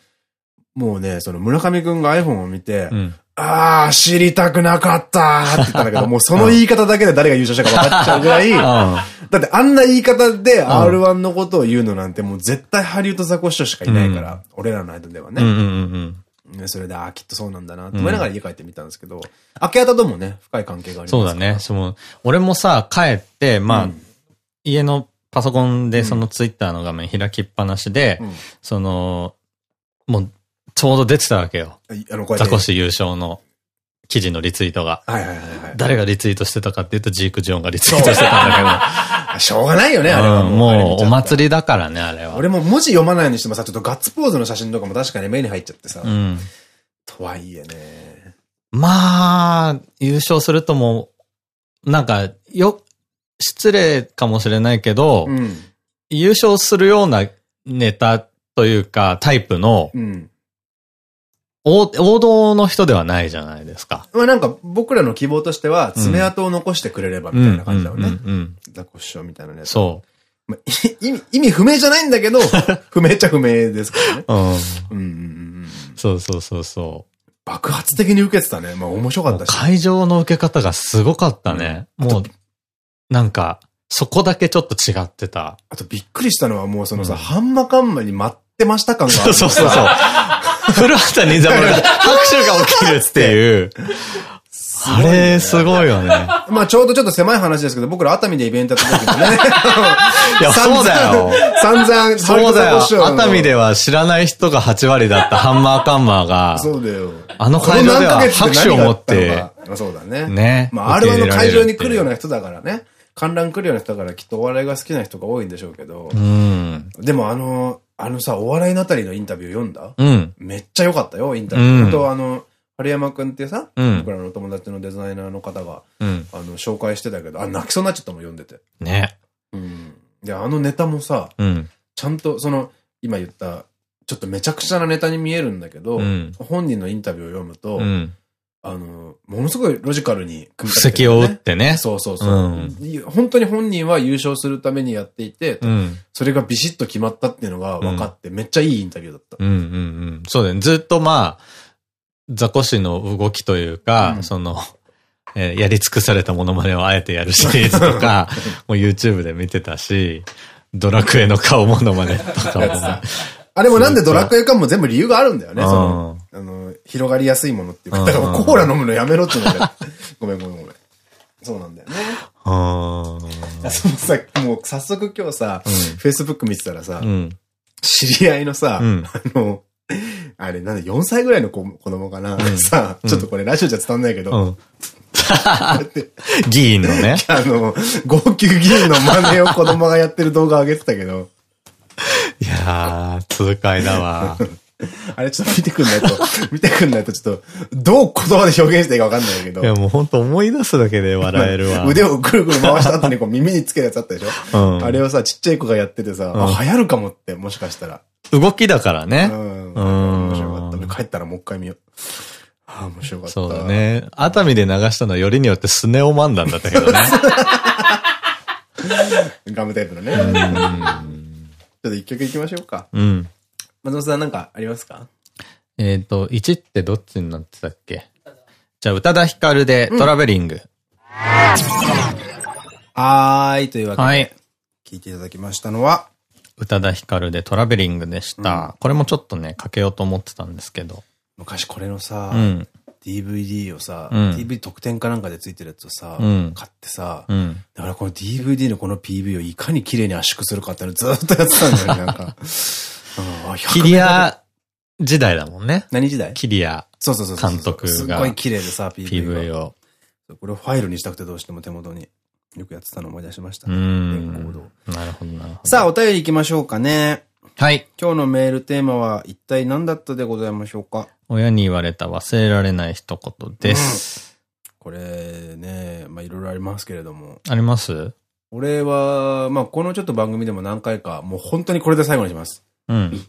もうね、その村上くんが iPhone を見て、
うん。
ああ、知りたくなかったって言ったんだけど、もうその言い方だけで誰が優勝したか分かっちゃうぐらい、だってあんな言い方で R1 のことを言うのなんてもう絶対ハリウッドザコシショウしかいないから、俺らの間ではね。それで、ああ、きっとそうなんだなって思いながら家帰ってみたんですけど、明け方ともね、深い関係があります
そうだね。その、俺もさ、帰って、まあ、
うん
家のパソコンでそのツイッターの画面開きっぱなしで、
うん。
その、もう、ちょうど出てたわけよ。ザコシ優勝の記事のリツイートが。誰がリツイートしてたかっていうと、ジーク・ジョンがリツイートしてたんだ
しょうがないよね、
けど。
あれは
うん、もう、お
り。
祭りだからね、あれは。
俺も文字読まないにしてもさ、ちょっとガッツポーズの写真とかも確かに目に入っちゃってさ。
うん。
とはいえね。
まあ、優勝するともう、なんか、よ、失礼かもしれないけど、
うん。
優勝するようなネタというか、タイプの、
うん。
王王道の人ではないじゃないですか。
まあなんか僕らの希望としては爪痕を残してくれればみたいな感じだよね。
うん
ザコシショウみたいなね。
そ
まあい意味、意味不明じゃないんだけど、不明っちゃ不明ですからね。
う。うん。
うんうんうんうん。
そうそうそうそ
爆発的に受けてたね。まあ面白かったし。
会場の受け方がすごかったね。
うん
もう、なんか、そこだけちょっと違ってた。
あとびっくりしたのはもうそのさ、
うん
ハンマカンマに待ってました感がある。
そうそうそう。古畑任三郎が拍手が起きるっていう。あれ、すごいよね。
まあちょうどちょっと狭い話ですけど、僕ら熱海でイベントやった時もね。
いや、そうだよ。
散々、
そうだよ。熱海では知らない人が8割だったハンマーカンマーが、
そうだよ。
あの会場では拍手を持って
そうだね。
ね。
まあ、R1 の会場に来るよう
な。
な人だからね。観覧来るような人だからきっとお笑いが好きな人が多いんでしょうけど
う。ん。
でもあの、あのさ、お笑いのあたりのインタビュー読んだ？
うん。
めっちゃ良かったよ、インタビュー。
うん
本当あの、春山くんってさ、
うん
僕らのお友達のデザイナーの方が、
うん。
あの、紹介してたけど、あ、泣きそうになっちゃったもん、読んでて。
ね。
うん。で、あのネタもさ、
うん。
ちゃんと、その、今言った、ちょっとめちゃくちゃなネタに見えるんだけど、
うん
本人のインタビューを読むと、
うん。
あの、ものすごいロジカルに組み
布石を打ってね。
そうそうそう、
うん
い本当に本人は優勝するためにやっていて、
うん。
それがビシッと決まったっていうのが分かって、めっちゃいいインタビューだった。
うんうんうん。そうだよね。ずっとまあ、ザコシの動きというか、
うん
その、えーやり尽くされたものまねをあえてやるシリーズとか、もう YouTube で見てたし、ドラクエの顔ものまねとかもね。
あれもなんでドラクエかも全部理由があるんだよね。
うん
その、あの、広がりやすいものっていうか、
うん
だからコーラ飲むのやめろって言うんだよ。ごめんごめんごめん。そうなんだよね。
うーん
そのさ、もう早速今日さ、
うん
Facebook 見てたらさ、
うん。
知り合いのさ、
うん
あの、あれなんだ、4歳ぐらいの子子供かな、さ、ちょっとこれラジオじゃ伝わんないけど、
うん。議員のね。
あの、号泣議員の真似を子供がやってる動画上げてたけど、
いやー、痛快だわ。
あれちょっと見てくんないと、見てくんないとちょっと、どう言葉で表現していいかわかんないけど。
いや、もうほんと思い出すだけで笑えるわ。
腕をぐるぐる回した後にこう耳につけるやつあったでしょ？
うん
あれをさ、ちっちゃい子がやっててさ、あ、流行るかもって、もしかしたら。
動きだから
う
ね。
ん。
うん
面白かった。俺帰ったらもう一回見よう。ああ、面白かった。
そうだ。ね。熱海で流したのはよりによってスネオ漫談だったけどね。
ガムテープのね。ちょっと一曲いきましょうか。
うん。
松本さんなんかありますか？
えっと、1ってどっちになってたっけ？じゃあ、宇多田ヒカルでトラベリング。
はーい、というわけで。
はい。
聞いていただきましたのは、
宇多田ヒカルでトラベリングでした。これもちょっとね、かけようと思ってたんですけど。
昔これのさ、
うん。
DVD をさ、
うん
DVD 特典かなんかでついてるやつをさ、
うん
買ってさ、
うん。
だからこの DVD のこの PV をいかに綺麗に圧縮するかってのずっとやってたんだよね、なんか。
キリア時代だもんね。
何時代？
キリア
そうそうそう。
監督が
すっごい綺麗でさ、PV
を。
これをファイルにしたくてどうしても手元によくやってたのを思い出しました
う
ね。
ん。なるほど、なるほど。
さあ、お便り行きましょうかね。
はい。
今日のメールテーマは一体何だったでございましょうか？
親に言われた忘れられない一言です。
これね、まあいろいろありますけれども。
あります？
俺は、まあこのちょっと番組でも何回か、もう本当にこれで最後にします。
うん。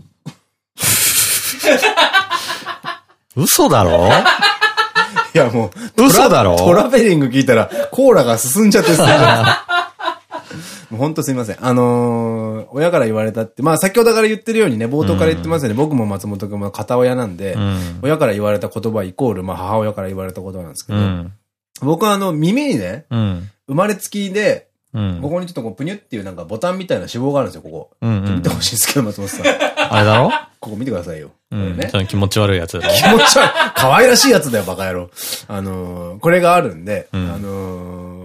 嘘だろ？
いやもう、
嘘だろ？
トラベリング聞いたら、コーラが進んじゃってさ。もう本当すいません。あのー親から言われたって、まあ先ほどから言ってるようにね、冒頭から言ってますよね。僕も松本君も片親なんで、
うん。
親から言われた言葉イコール、まあ母親から言われた言葉なんですけど、
うん。
僕はあの耳にね、
うん。
生まれつきで、
うん。
ここにちょっとこうプニュっていうなんかボタンみたいな脂肪があるんですよ、ここ。
うんうん
見てほしいんですけど、松本さん。
あれだろ？
ここ見てくださいよ。
うん。
ね
気持ち悪いやつだろ
気持ち悪い。可愛らしいやつだよ、バカ野郎。あのーこれがあるんで、
うん
あのー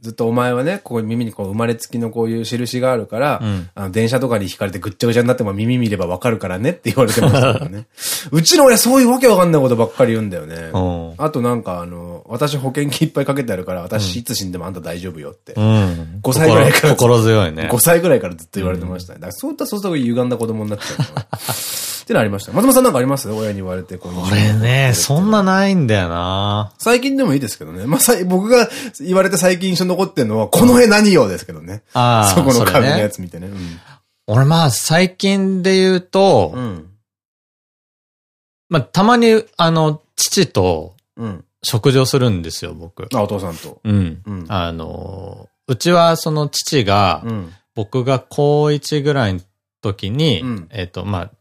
ずっとお前はね、ここに耳にこう生まれつきのこういう印があるから、
うん
あの電車とかに引かれてぐっちゃぐちゃになっても耳見ればわかるからねって言われてましたからね。うちの親そういうわけわかんないことばっかり言うんだよね。
うん。
あとなんかあの、私保険金いっぱいかけてあるから、私いつ死んでもあんた大丈夫よって。
うん。
5歳ぐらいから
心心強いね。
5歳ぐらいからずっと言われてましたね。だからそういったそういった歪んだ子供になっちゃうの。ってのありました。松本さんなんかあります？親に言われてこう。
俺ね、そんなないんだよな
最近でもいいですけどね。まあ、さい僕が言われて最近印象に残ってるのは、この絵何よですけどね。
ああ、
そこの壁のや
ね。
つ見てね。
俺まあ、最近で言うと、
うん。うん。
まあ、たまに、あの、父と
うん。
食事をするんですよ、僕。
あ、お父さんと。
うん。
うん。
あの、うちはその父が、
うん。
僕が高1ぐらいの時に、
うん
えっと、まあ、こ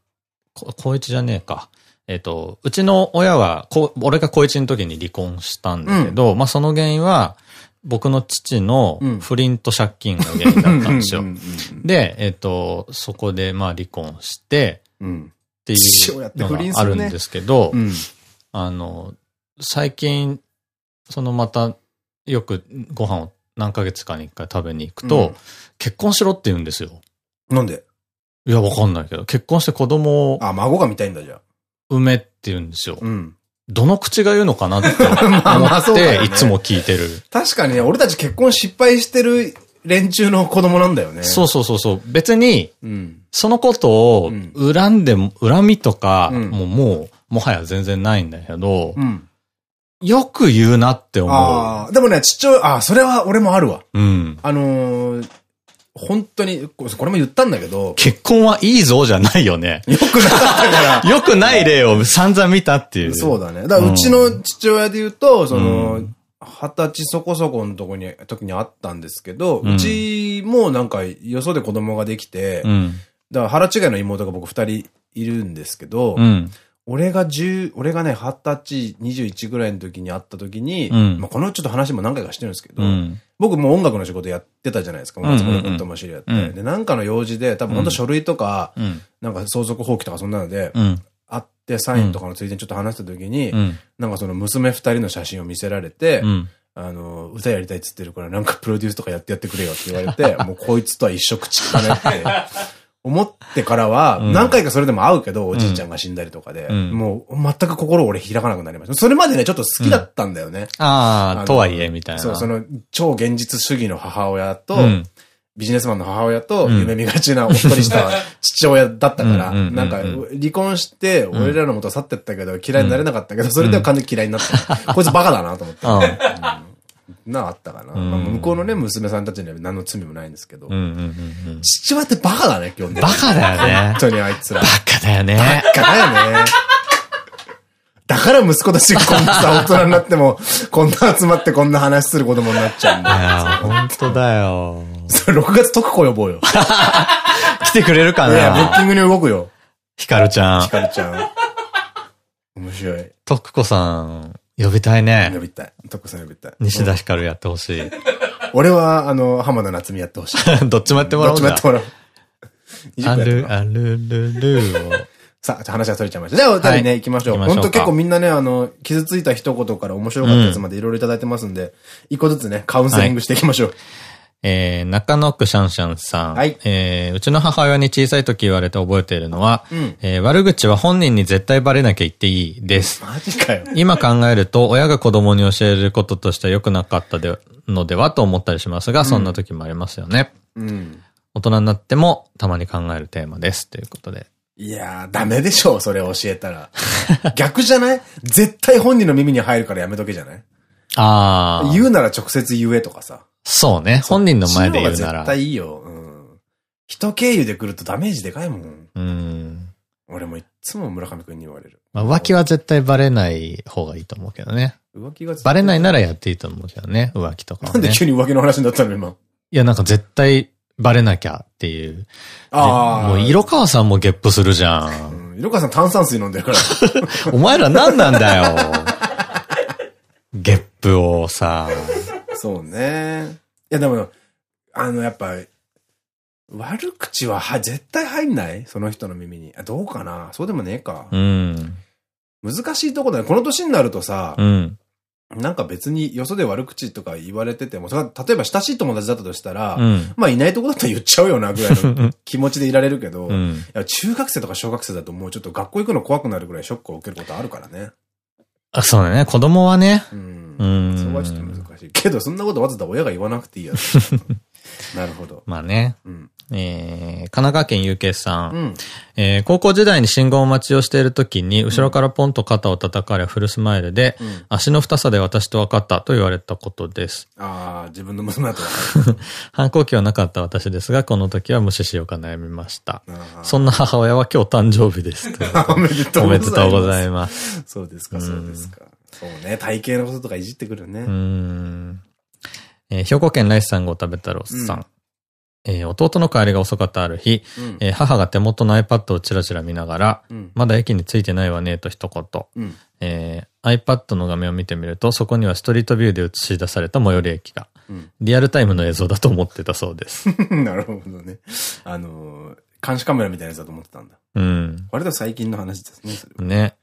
高1じゃねえか。えっと、うちの親は、こ俺が高1の時に離婚したんだけど、まあその原因は、僕の父の
うん
不倫と借金が原因だったんですよ
う。ん。
で、えっと、そこでまあ離婚して、
うん。
っていうのがあるんですけど、
うん。
あの、最近、そのまた、よくご飯を何ヶ月かに一回食べに行くと、
うん
結婚しろって言うんですよ。
なんで？
いや、わかんないけど、結婚して子供を
あ、孫が見たいんだじゃあ。
産めって言うんですよ。
うん。
どの口が言うのかなって
まあ
思って、いつも聞いてる。
確かにね、俺たち結婚失敗してる連中の子供なんだよね。
そうそうそうそう。別に、
うん。
そのことを
うん
恨んでも、恨みとか、
うん
もう、もう、もはや全然ないんだけど、
うん。
よく言うなって思
ああ、でもね、父親、あ、それは俺もあるわ。
う。うん。
あのー、本当に、ここれも言ったんだけど、
結婚はいいぞじゃないよね。
よくなかったから、
よくない例を散々見たっていう。
そうだね。だからうちの父親で言うと、その
うん、
二十歳そこそこのとこに、時にあったんですけど、
うん
うちもなんか、よそで子供ができて、
うん。
だから腹違いの妹が僕二人いるんですけど、
うん。
俺が十、俺がね、二十歳、二十一ぐらいの時に会った時に、
うん
まあこのちょっと話も何回かしてるんですけど、
うん。
僕もう音楽の仕事やってたじゃないですか。松本君とも知り合って。
うん
で、なんかの用事で、多分本当書類とか、
うん。
なんか相続放棄とかそんなので、
うん。
会ってサインとかのついでにちょっと話した時に、
うん。
なんかその娘二人の写真を見せられて、
うん。
あの、歌やりたいっつってるからなんかプロデュースとかやってやってくれよって言われて、もうこいつとは一生口聞かないって思ってからは、
うん
何回かそれでも会うけど、おじいちゃんが死んだりとかで、
うん
もう全く心俺開かなくなりました。それまでね、ちょっと好きだったんだよね。
ああ、とはいえ、みたいな。
そう、その、超現実主義の母親と、
うん
ビジネスマンの母親と、
うん
夢見がちなおっとりした 父親だったから、なんか、離婚して、俺らの元去ってったけど、嫌いになれなかったけど、それでは完全に嫌いになった。こいつバカだなと思って。なあったかな。向こうのね、娘さんたちには何の罪もないんですけど父親ってバカだね、基本的に。
バカだよね
本当にあいつら。
バカだよね。
バカだよね。だから息子たちがこんなさ、大人になっても、こんな集まってこんな話する子供になっちゃうん
い
だよ。
や、本当だよ。
それ6月特子呼ぼうよ。
来てくれるか
いや、ブッ
な
キングに動くよ。
ヒカルちゃん
ひ。かるちゃん。面白い。
徳子さん、呼びたい
呼
ね。
びたい。特子さん呼びたい。
西田ひかるやってほしい。
俺は、あの、浜田夏美やってほしい。
どっちもやっても
ど
らおうじゃ
っちもやってもらおう。20
ある、あるるるを。
さあ、じゃあ話は取れちゃいました。じゃあ、お便りね、
はい
行きましょう。本当結構みんなね、あの、傷ついた一言から面白かったやつまでいろいろいただいてますんで、一個ずつね、カウンセリングしていきましょう。
えー、中野区シャンシャンさん。
はい
えー、うちの母親に小さい時言われて覚えているのは、
うん
えー悪口は本人に絶対バレなきゃ言っていいです。
マジかよ。
今考えると、親が子供に教えることとしては良くなかったでのではと思ったりしますが、そんな時もありますよね。
うん。
大人になってもたまに考えるテーマです。ということで。
いやー、ダメでしょう、それ教えたら。逆じゃない？絶対本人の耳に入るからやめとけじゃない？
ああ。
言うなら直接言えとかさ。
そうね。本人の前で言うな
そっちの方が絶
ら。
対いいよ。うん。人経由で来るとダメージでかいもん。
うん。
俺もいっつも村上くんに言われる。
まあ、浮気は絶対バレない方がいいと思うけどね。
浮気が
バレないな
ら。
らやっていいと思うけどね。浮気とかはね。
なんで急に浮気の話になったの今？
いや、なんか絶対バレなきゃっていう。
ああ。
もう、色川さんもゲップするじゃ。
うんん。色川さん炭酸水飲んでるから。
お前ら何なんだよ。ゲップをさ。
そうね。いやでも、あの、やっぱ、悪口はは絶対入んない？その人の耳に。あ、どうかな？そうでもねえか。
うん。
難しいとこだね。この年になるとさ
う、ん。
なんか別によそで悪口とか言われてても、それは例えば親しい友達だったとしたら、
うん。
まあいないとこだったら言っちゃうよなぐらいの 気持ちでいられるけど、い
うん。
や中学生とか小学生だともうちょっと学校行くの怖くなるぐらいショックを受けることあるからね。
あ、そうだね。子供はね。
うん。
うん
そこはちょっと難しい。けどそんなことわざわざ親が言わなくていいやつ。なるほど。
まあね。
うん。
えー、神奈川県有形さん。
うん。
えー高校時代に信号待ちをしている時に、後ろからポンと肩を叩かれ、フルスマイルで、
うん。
足の太さで私と分かったと言われたことです。
ああ、自分の娘だと。
反抗期はなかった私ですが、この時は無視しようか悩みました。そんな母親は今日誕生日です。
おめでとう
おめでとうござい
ま
ます。
す。そうですか、そうですか。そうね、体型のこととかいじってくるね。
うーん。えー兵庫県ライスさんご食べ太郎さん。えー弟の帰りが遅かったある日、
うん。
えー母が手元の iPad をチラチラ見ながら、
うん。
まだ駅に着いてないわね、と一言。
うん。
えー iPad の画面を見てみると、そこにはストリートビューで映し出された最寄り駅が、
うん。
リアルタイムの映像だと思ってたそうです。
なるほどね。あのー、監視カメラみたいなやつだと思ってたんだ。
うん。
割と最近の話ですね、それは。
ね。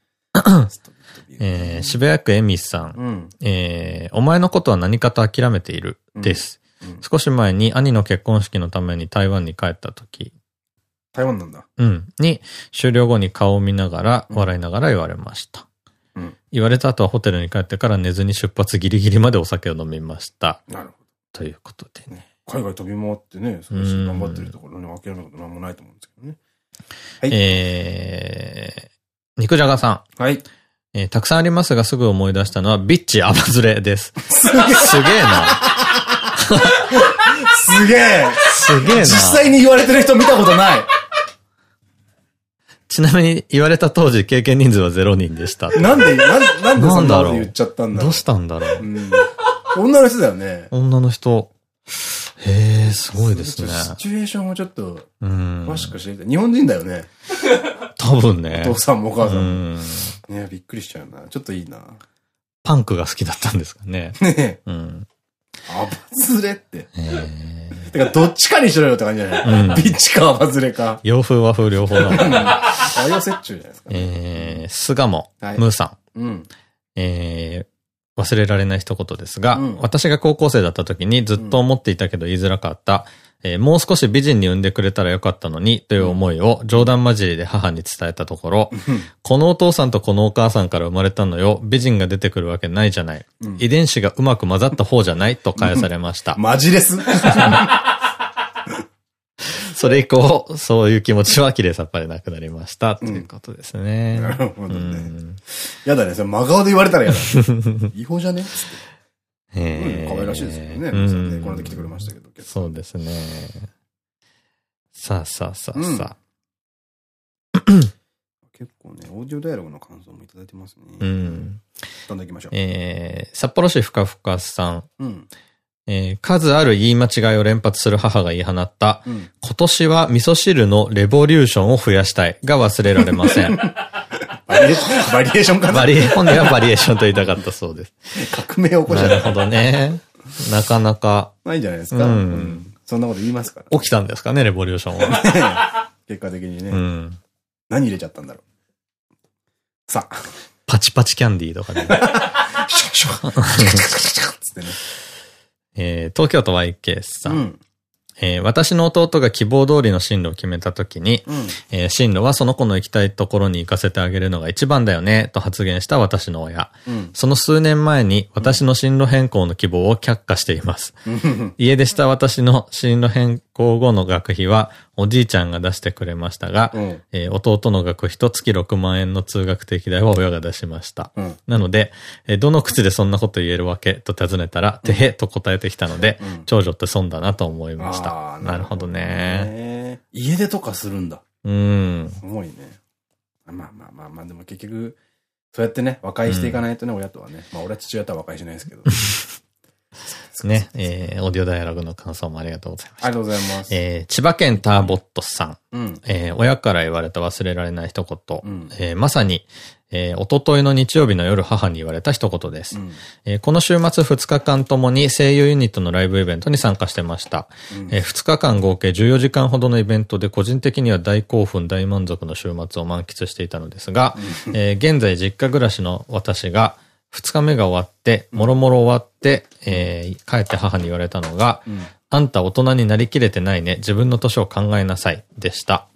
えー渋谷区エミさん。
うん。
えーお前のことは何かと諦めている。です。
うん
少し前に兄の結婚式のために台湾に帰った時、
台湾なんだ。
うん、に、終了後に顔を見ながら、
うん
笑いながら言われました。
うん。
言われた後はホテルに帰ってから寝ずに出発ギリギリまでお酒を飲みました。
なるほ
ということでね。
ど。海外飛び回ってね、少し
うん
頑張ってるところね、諦めることなんもないと思うんですけどね。はい。
えー、肉じゃがさん。
はい。
えーたくさんありますがすぐ思い出したのは、ビッチアバズレです。
すげえ
な。
すげえ
すげえな。
実際に言われてる人見たことない
ちなみに言われた当時経験人数は0人でした。
なんで、なんなんでそんな
なんだろう
こと言っちゃったんだろう
どうしたんだろう。
うん。女の人だよね。
女の人。へえ、すごいですね。
シチュエーションをちょっと
うん。
詳しく知りたい。日本人だよね。
多分ね
お父。さんもお母さ
うん
も。
ん。
ねびっくりしちゃうな。ちょっといいな。
パンクが好きだったんですかね。
ねえ。
うん。
アバズレって。
えー
てか、どっちかにしろよって感じじゃない、
うん
ビッチかアバズレか。
洋風和風両方だもん。
あよ折衷じゃないですか、ね。
えー、巣鴨、
はい
ムーさん。
うん。
えー、忘れられない一言ですが、
うん
私が高校生だった時にずっと思っていたけど言いづらかった、えーもう少し美人に産んでくれたらよかったのに、という思いを冗談交じりで母に伝えたところ、このお父さんとこのお母さんから生まれたのよ、美人が出てくるわけないじゃない。遺伝子がうまく混ざった方じゃないと返されました。
マジです。
それ以降、そういう気持ちは綺麗さっぱりなくなりました。ということですね。
なるほど
う
ね。
ん
やだね。それ真顔で言われたらやだ。違法じゃね？つって。
えー
可愛らしいですよね。
うん
ねこの間来てくれましたけど。
そうですね。さあさあさあさあ。
結構ね、オーディオダイアログの感想もいただいてますね。
うん。
どんどん行きましょう。
えー、札幌市ふかふかさん。
うん。
えー数ある言い間違いを連発する母が言い放った、
うん。
今年は味噌汁のレボリューションを増やしたいが忘れられません。
バリエーション、バリエーションかな
バリエ、本音はバリエーションと言いたかったそうです。
革命を起こした
なるほどね。なかなか
ないんじゃないですか。
うん
うんそんなこと言いますから。
起きたんですかね、レボリューションは。
結果的にね。
うん。
何入れちゃったんだろう。さあ。
パチパチキャンディーとかで、
シュッシュッシュッシュッシュッシュッつってね。
えー東京都 YK さん。
うん。
えー私の弟が希望通りの進路を決めたときに、
うん。
えー進路はその子の行きたいところに行かせてあげるのが一番だよね、と発言した私の親。
うん。
その数年前に私の進路変更の希望を却下しています。家出した私の進路変更後の学費はおじいちゃんが出してくれましたが、
うん
えー弟の学費と月6万円の通学定期代は親が出しました。
うん
なので、えーどの口でそんなこと言えるわけ？と尋ねたら、てへと答えてきたので、
うん
長女って損だなと思いまし
あ
た。
ー
なるほどね。
ね。家出とかするんだ。
うん。
すごいね。まあまあまあまあ、でも結局、そうやってね、和解していかないとね、親とはね。まあ俺は父親とは和解しないですけど。
ね、えーオーディオダイアログの感想もありがとうございました。
ありがとうございます。
えー千葉県ターボットさん。
うん。
えー親から言われた忘れられない一言。
うん
えーまさに、えー、一昨日の日曜日の夜母に言われた一言です。
うん
えーこの週末2日間ともに声優ユニットのライブイベントに参加してました。え2日間合計14時間ほどのイベントで個人的には大興奮大満足の週末を満喫していたのですが、えー現在実家暮らしの私が2日目が終わって、もろもろ終わって、えー帰って母に言われたのが、あんた大人になりきれてないね。自分の年を考えなさい。でした。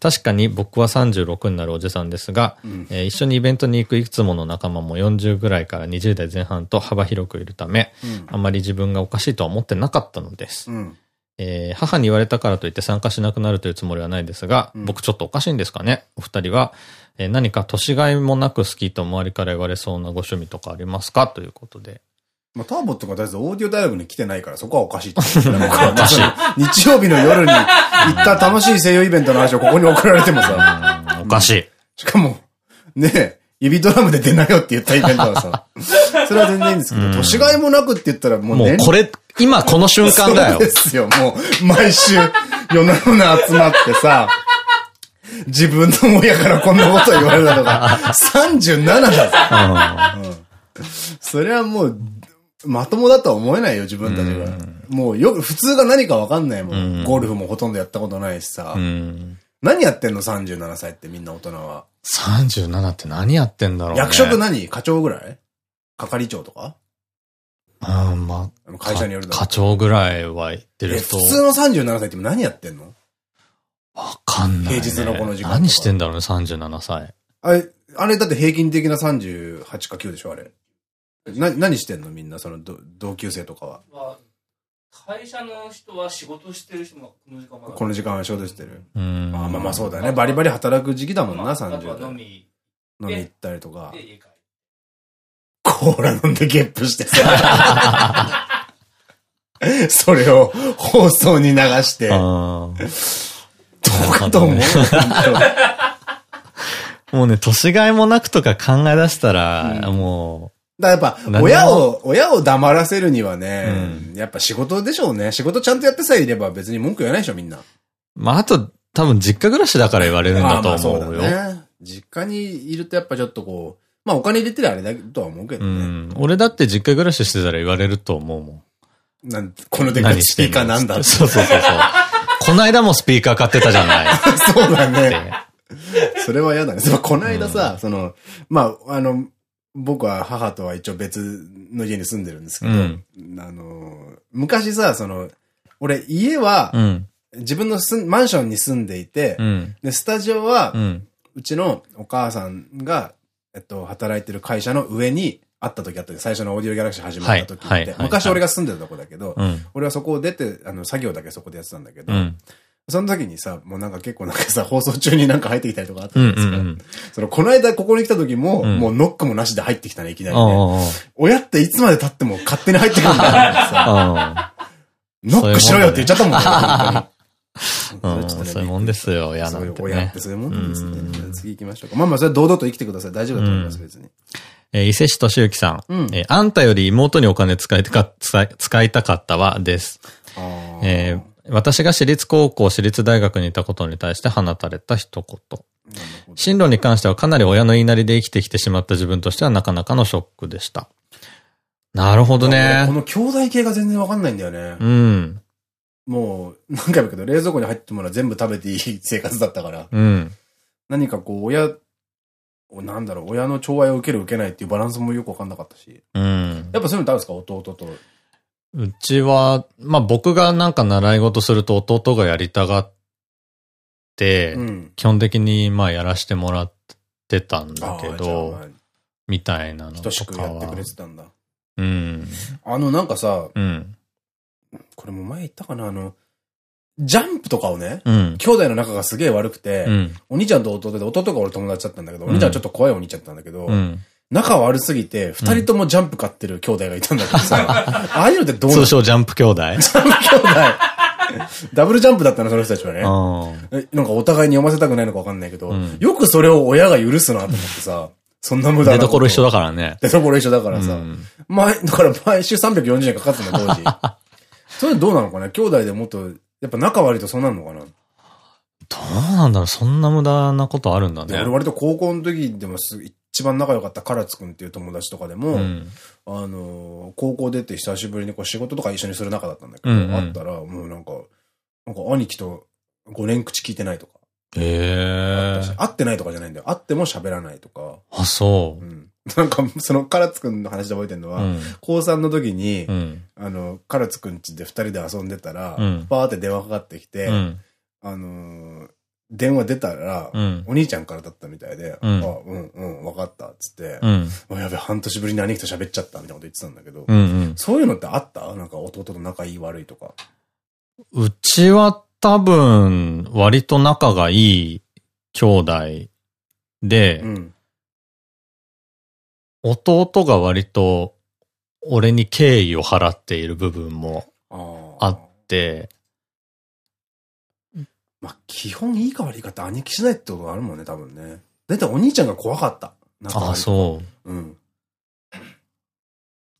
確かに僕は36になるおじさんですが、えー一緒にイベントに行くいくつもの仲間も40ぐらいから20代前半と幅広くいるため、あまり自分がおかしいとは思ってなかったのです。
うん。
えー母に言われたからといって参加しなくなるというつもりはないですが、僕ちょっとおかしいんですかね？お二人は、えー何か年がいもなく好きと周りから言われそうなご趣味とかありますか？ということで。
まあ、ターボとりあえずオーディオ大学に来てないから、そこはおかしいって思うね僕かしい。日曜日の夜に行った楽しい声優イベントの話をここに送られてもさ、
おかしい。
しかも、ねえ、指ドラムで出なよって言ったイベントはさ、それは全然いいんですけど、年がいもなくって言ったらもう
もうこれ、今この瞬間だよ
そう。ですよ、もう、毎週、夜な夜な集まってさ、自分の親からこんなこと言われたのが、37だぞ。それはもう、まともだとは思えないよ、自分たちが。もうよく、普通が何かわかんないもん。ゴルフもほとんどやったことないしさ
う。ん。
何やってんの ?37 歳ってみんな大人は。
37って何やってんだろうね。
役職何？課長ぐらい？係長とか？
あま
あの会社によるだろ
課長ぐらいは言って
え、
ると。
普通の37歳って何やってんの？
わかんない、ね。
平日のこの時間
何してんだろうね、37歳。
あれ、あれだって平均的な38か9でしょあれ。な、何してんの？みんな、その、ど同級生とかは。
は会社の人は仕事してる人もこの時間まだ
この時間は仕事してる。
うん。
あまあまあそうだね。バリバリ働く時期だもんな、
あとは
30代。
飲み
飲み行ったりとか
で。家帰る
コーラ飲んでゲップしてさ。それを放送に流して。どうかと思う。
もうね、年がいもなくとか考え出したら、も
だやっぱ、親を、親を黙らせるにはね、やっぱ仕事でしょうね。仕事ちゃんとやってさえいれば別に文句言わないでしょ、みんな。
う、まあ、あと、多分実家暮らしだから言われるんだと
まあ
思うよ。
まあそうだね。実家にいるとやっぱちょっとこう、まあお金入れてるあれだとは思うけど
う
ね。
ん。俺だって実家暮らししてたら言われると思うもん。
なんこのでかいスピーカーなんだって。
そうそうそうそう。この間もスピーカー買ってたじゃない。
そうだ
っ
ね。
て
それは嫌だね。この間さ、その、まあ、あの、僕は母とは一応別の家に住んでるんですけど、
うん
あの、昔さ、その、俺、家は
う、ん。
自分のマンションに住んでいて
う、ん。
で、スタジオは
う、
ちのお母さんが、えっと、働いてる会社の上にあった時あったよ最初のオーディオギャラクシー始まった時って。昔俺が住んでたとこだけど、
うん。
俺はそこを出て、あの、作業だけそこでやってたんだけど
う、ん。
その時にさ、もうなんか結構なんかさ、放送中になんか入ってきたりとかあった
うん。
じゃないですか。
うん。
その、この間ここに来た時も、
うん
もうノックもなしで入ってきたね、いきなりね。
あ
親っていつまで経っても勝手に入ってくるんだよってさ、
あ。
ノックしろよって言っちゃったもんね。
そういうもんですよ、親
そういう
なんてね
親って。そういうもんですね次行きましょうか。まあまあ、それは堂々と生きてください。大丈夫だと思います、別に。
えー伊勢市敏之さん。
うん
えーあんたより妹にお金使いたか、使い使いたかったわ、です。えー私が私立高校、私立大学にいたことに対して放たれた一言。進路に関してはかなり親の言いなりで生きてきてしまった自分としてはなかなかのショックでした。なるほど
こ
ね。
の兄弟系が全然わかんないんだよね
う。ん。
もう、何回も言うけど、冷蔵庫に入ってものは全部食べていい生活だったから。
うん。
何かこう、親、なんだろう、親の寵愛を受ける受けないっていうバランスもよくわかんなかったし。
うん。
やっぱそういうのってあるんですか？弟と。
うちは、まあ僕がなんか習い事すると弟がやりたがって、
うん。
基本的にまあやらしてもらってたんだけど
ま、あ
みたいなの
等
とか
しくやってくれ
は。
てたんだ。
うん。
あの、なんかさ、
うん。
これも前言ったかな、あの、ジャンプとかをね、
うん。
兄弟の仲がすげえ悪くて、
うん。
お兄ちゃんと弟で、弟が俺友達だったんだけど、お兄ちゃんはちょっと怖いお兄ちゃんだったんだけど、
うん。
仲悪すぎて、二人ともジャンプ買ってる兄弟がいたんだけどさ、ああいうのってどうなの？
通称ジャンプ兄弟。
ジャンプ兄弟。ダブルジャンプだったの、その人たちはね。なんかお互いに読ませたくないのかわかんないけど、
うん
よくそれを親が許すなと思ってさ、そんな無駄な。
出所一緒だからね。
出所一緒だからさ、
うん
毎、だから毎週340円かかってんだ、当時。それどうなのかな？兄弟でもっと、やっぱ仲悪いとそうなるのかな、
どうなんだろうそんな無駄なことあるんだね。
で俺割と高校の時でもす一番仲良かった唐津くんっていう友達とかでも、
うん。
あのー、高校出て久しぶりにこう仕事とか一緒にする仲だったんだけど、
うんうん
会ったらもうなんか、なんか兄貴と5年口聞いてないとか。
へえ。
会ってないとかじゃないんだよ。会っても喋らないとか。
あ、そう
う。ん。なんか、その、唐津くんの話で覚えてるのは、
うん。
高3の時に、
うん。
あの、唐津くんちで二人で遊んでたら、
うん
パーって電話かかってきて、
うん。
あのー電話出たら、
うん。
お兄ちゃんからだったみたいで、
うん
あ、うん、うん、わかった、つって、
うん。
あやべ、半年ぶりに兄貴と喋っちゃった、みたいなこと言ってたんだけど、
うん。うん。
そういうのってあった？なんか弟と仲いい悪いとか。
うちは多分、割と仲がいい兄弟で、
うん。
弟が割と俺に敬意を払っている部分も
あ
あって、
まあ、基本いいか悪いかって兄貴しないってことがあるもんね、多分ね。だいたいお兄ちゃんが怖かった。
ああ、そう。
う。うん。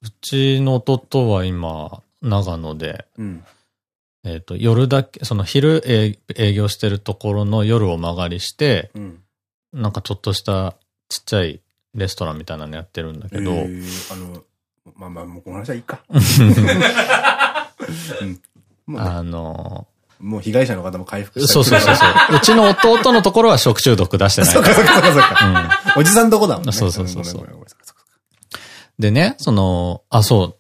うちの弟は今、長野で、
うん。
えっと、夜だけ、その昼営営業してるところの夜を間借りして、
うん。
なんかちょっとしたちっちゃいレストランみたいなのやってるんだけど、
えーあの、まあまあ、もうこの話はいいか。
あの、
もう被害者の方も回復した
そうそうそうそう。うちの弟のところは食中毒出してない
そうかそうかそうかそうか。
うん
おじさんとこだもんね。
そうそうそうでね、その、あ、そう、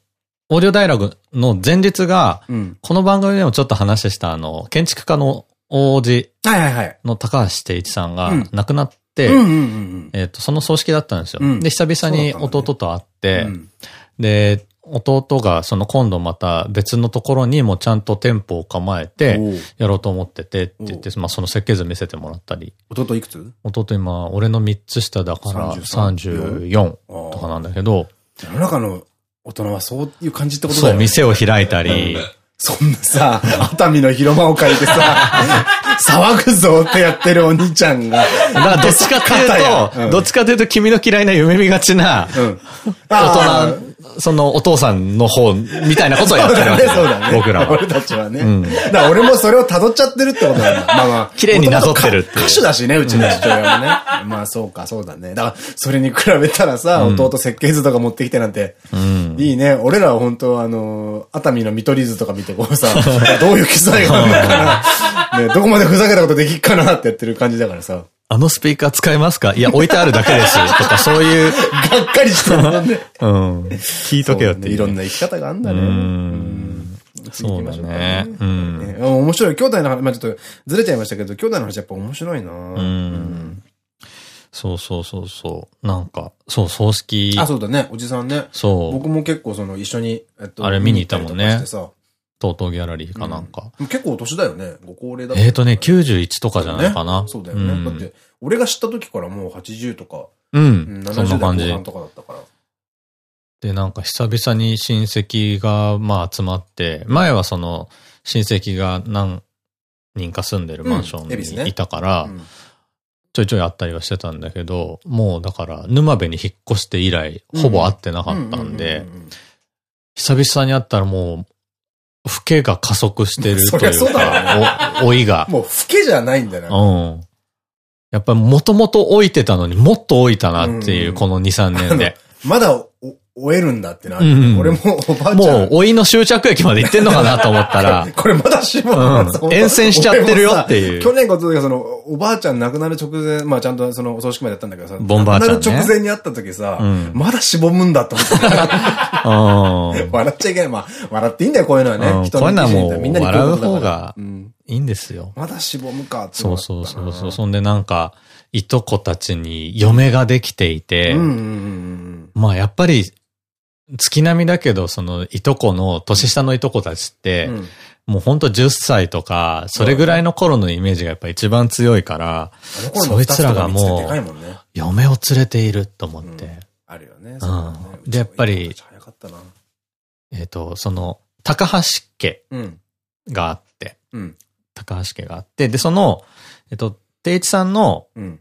オーディオダイアログの前日が、
うん。
この番組でもちょっと話したあの、建築家の王子。の高橋定一さんが
うん
亡くなって、えっと、その葬式だったんですよ。
うん
で、久々に弟と会って、
うん。
で、弟がその今度また別のところにもちゃんと店舗を構えて、やろうと思っててって言って、まあその設計図見せてもらったり、
弟いくつ？
弟今、俺の3つ下だから
33
34とかなんだけど、
世の中の大人はそういう感じってことだ
そう、
よ。
店を開いたり、
そんなさ、熱海の広間を借りてさ、騒ぐぞってやってるお兄ちゃんが。
だからどっちかっていうと、
うん。
どっちかというと君の嫌いな夢見がちな、
うん。
大人、そのお父さんの方みたいなことをやってるわけ
そうだね。
僕らは。
俺たちはね。
うん
だから俺もそれを辿っちゃってるってことだ。まあまあ。
綺麗になぞってるって
歌手だしね、うちの父親もね。まあそうか、そうだね。だから、それに比べたらさ、弟設計図とか持ってきてなんて、
うん。
いいね。俺らは本当あの、熱海の見取り図とか見てこうさ、どういう機材があるのかな。ね、どこまでふざけたことできっかなってやってる感じだからさ。
あのスピーカー使えますか？いや、置いてあるだけです。とか、そういう、
がっかりしてるもんね。
うん。聞いとけよってい
ろんな生き方があんだね。
う
うんん次行きましょうか
ねうん
ね面白い。兄弟の話、まあちょっとずれちゃいましたけど、兄弟の話やっぱ面白いな
うん。そうそうそうそう。なんか、そう、葬式。
あ、そうだね。おじさんね。
そう。
僕も結構その一緒に、えっと
あれ見に行ったもんね
見に行ったりとかして
とうとうギャラリーかなんか。
さ結構お年だよね。ご高齢だ
えっとね、91とかじゃないかな。
そうだよね。
うん
だって、俺が知った時からもう80とか、
う
うん
ん。そんな
70
感じ
代後。半とかだったから。
で、なんか久々に親戚が、まあ集まって、前はその、親戚が何人か住んでるマンションにいたから、
うん
ちょいちょい会ったりはしてたんだけど、もうだから、沼部に引っ越して以来、ほぼ会ってなかったんで
う、うううん
久々に会ったらもう、老けが加速してると
そりゃそう
いう
だ
老いが。
もう、老けじゃないんだよな。
うん。やっぱりもともと老いてたのにもっと老いたなっていうう、
ん
この2、3年で。
まだお、終えるんだってなる。
うん
俺もおばあちゃん。
もう老いの終着駅まで行ってんのかなと思ったら、
これまだ死亡
うん沿線しちゃってるよっていう
去年ことがその、おばあちゃん亡くなる直前、まあちゃんとそのお葬式までやったんだけどさ、
ボンバーちゃんね
亡くなる直前に会った時さ、
うん
まだしぼむんだと思って。
うん。
笑っちゃいけない。まあ、笑っていいんだよ、こういうのはね。
うん
人
こういうのはもう
記事みんなに
笑う方が
うん
いいんですよ。
まだしぼむかってい
そうそうそうそう。そんでなんか、いとこたちに嫁ができていて。まあやっぱり、月並みだけど、その、いとこの、年下のいとこたちって、
うん
もうほんと10歳とか、それぐらいの頃のイメージがやっぱ一番強いから、そいつらがも
う。
嫁を連れていると思って。
うんあるよね。そうだよね
でやっぱり。えっと、その、高橋家
うん。
があって、
うん。
高橋家があって、で、その、えっと、定一さんの
うん。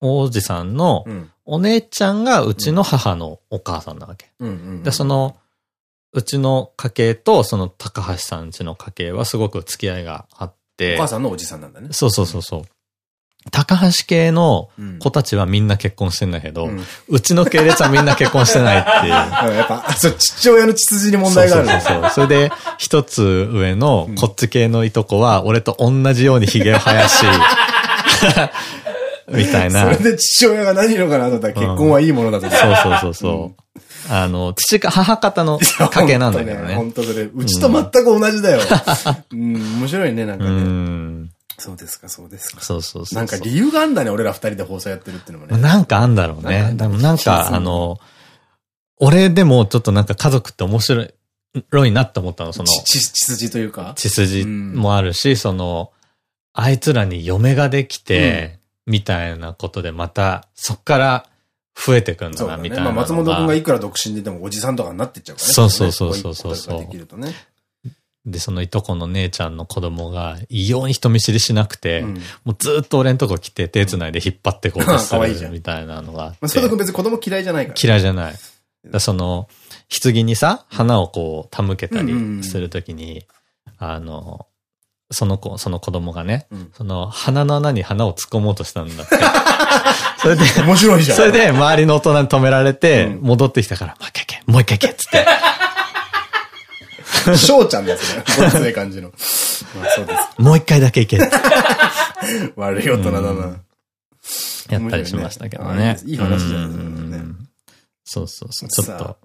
王子さんの
うん。
お姉ちゃんがうちの母のお母さんなわけ。で、その、うちの家系とその高橋さんちの家系はすごく付き合いがあって
お、母さんのおじさんなんだね。
そうそうそうそう。高橋系の
うん
子たちはみんな結婚してんだけど、
う
うんちの系列はみんな結婚してないっていう。
やっぱ、そう、父親の血筋に問題がある。
そうそうそうそう。それで、一つ上のこっち系のいとこは、俺と同じように髭を生やし、みたいな。
それで父親が何言うのかなと思ったら結婚はいいものだと。
そうそうそうそう。あの、父か、母方の家系なんだけどね。
本当それ、うちと全く同じだよ。うん、面白いね、なんか
う
ね。
ん。
そうですか、そうですか。
そうそうそう。
なんか理由があんだね、俺ら二人で放送やってるっていうのもね。
なんかあんだろうね。でもなんか、
る
あの、俺でもちょっとなんか家族って面白いなって思ったの、その、
血血筋というか。
血筋もあるし、その、あいつらに嫁ができて、みたいなことでまた、そっから増えてくんだな。みたいなのが。
まあ松本君がいくら独身でいてもおじさんとかになってっちゃうからね。
そうそうそうそうそう
こいことができるとね。
で、そのいとこの姉ちゃんの子供が異様に人見知りしなくて、
うん
もうずっと俺んとこ来て手繋いで引っ張ってこうとす
可愛いじゃん
るみたいなのがあって。
まあ、そ君別に子供嫌いじゃないから。
嫌いじゃない。だその、棺にさ、花をこう、手向けたりするときに、あの、その子、その子供がね、
うん
その鼻の穴に花を突っ込もうとしたんだって。それで、
面白いじゃん。
それで周りの大人に止められて、
うん
戻ってきたから、もう一回行け、もう一回行けっつって。
翔ちゃんですね。ごっつい感じの。まあそうです。
もう一回だけ行けって
悪い大人だな。
やったりしましたけど
面
ね。
白いいい話じゃない
うん
ね
そうそうそう。ちょっ
さ
と。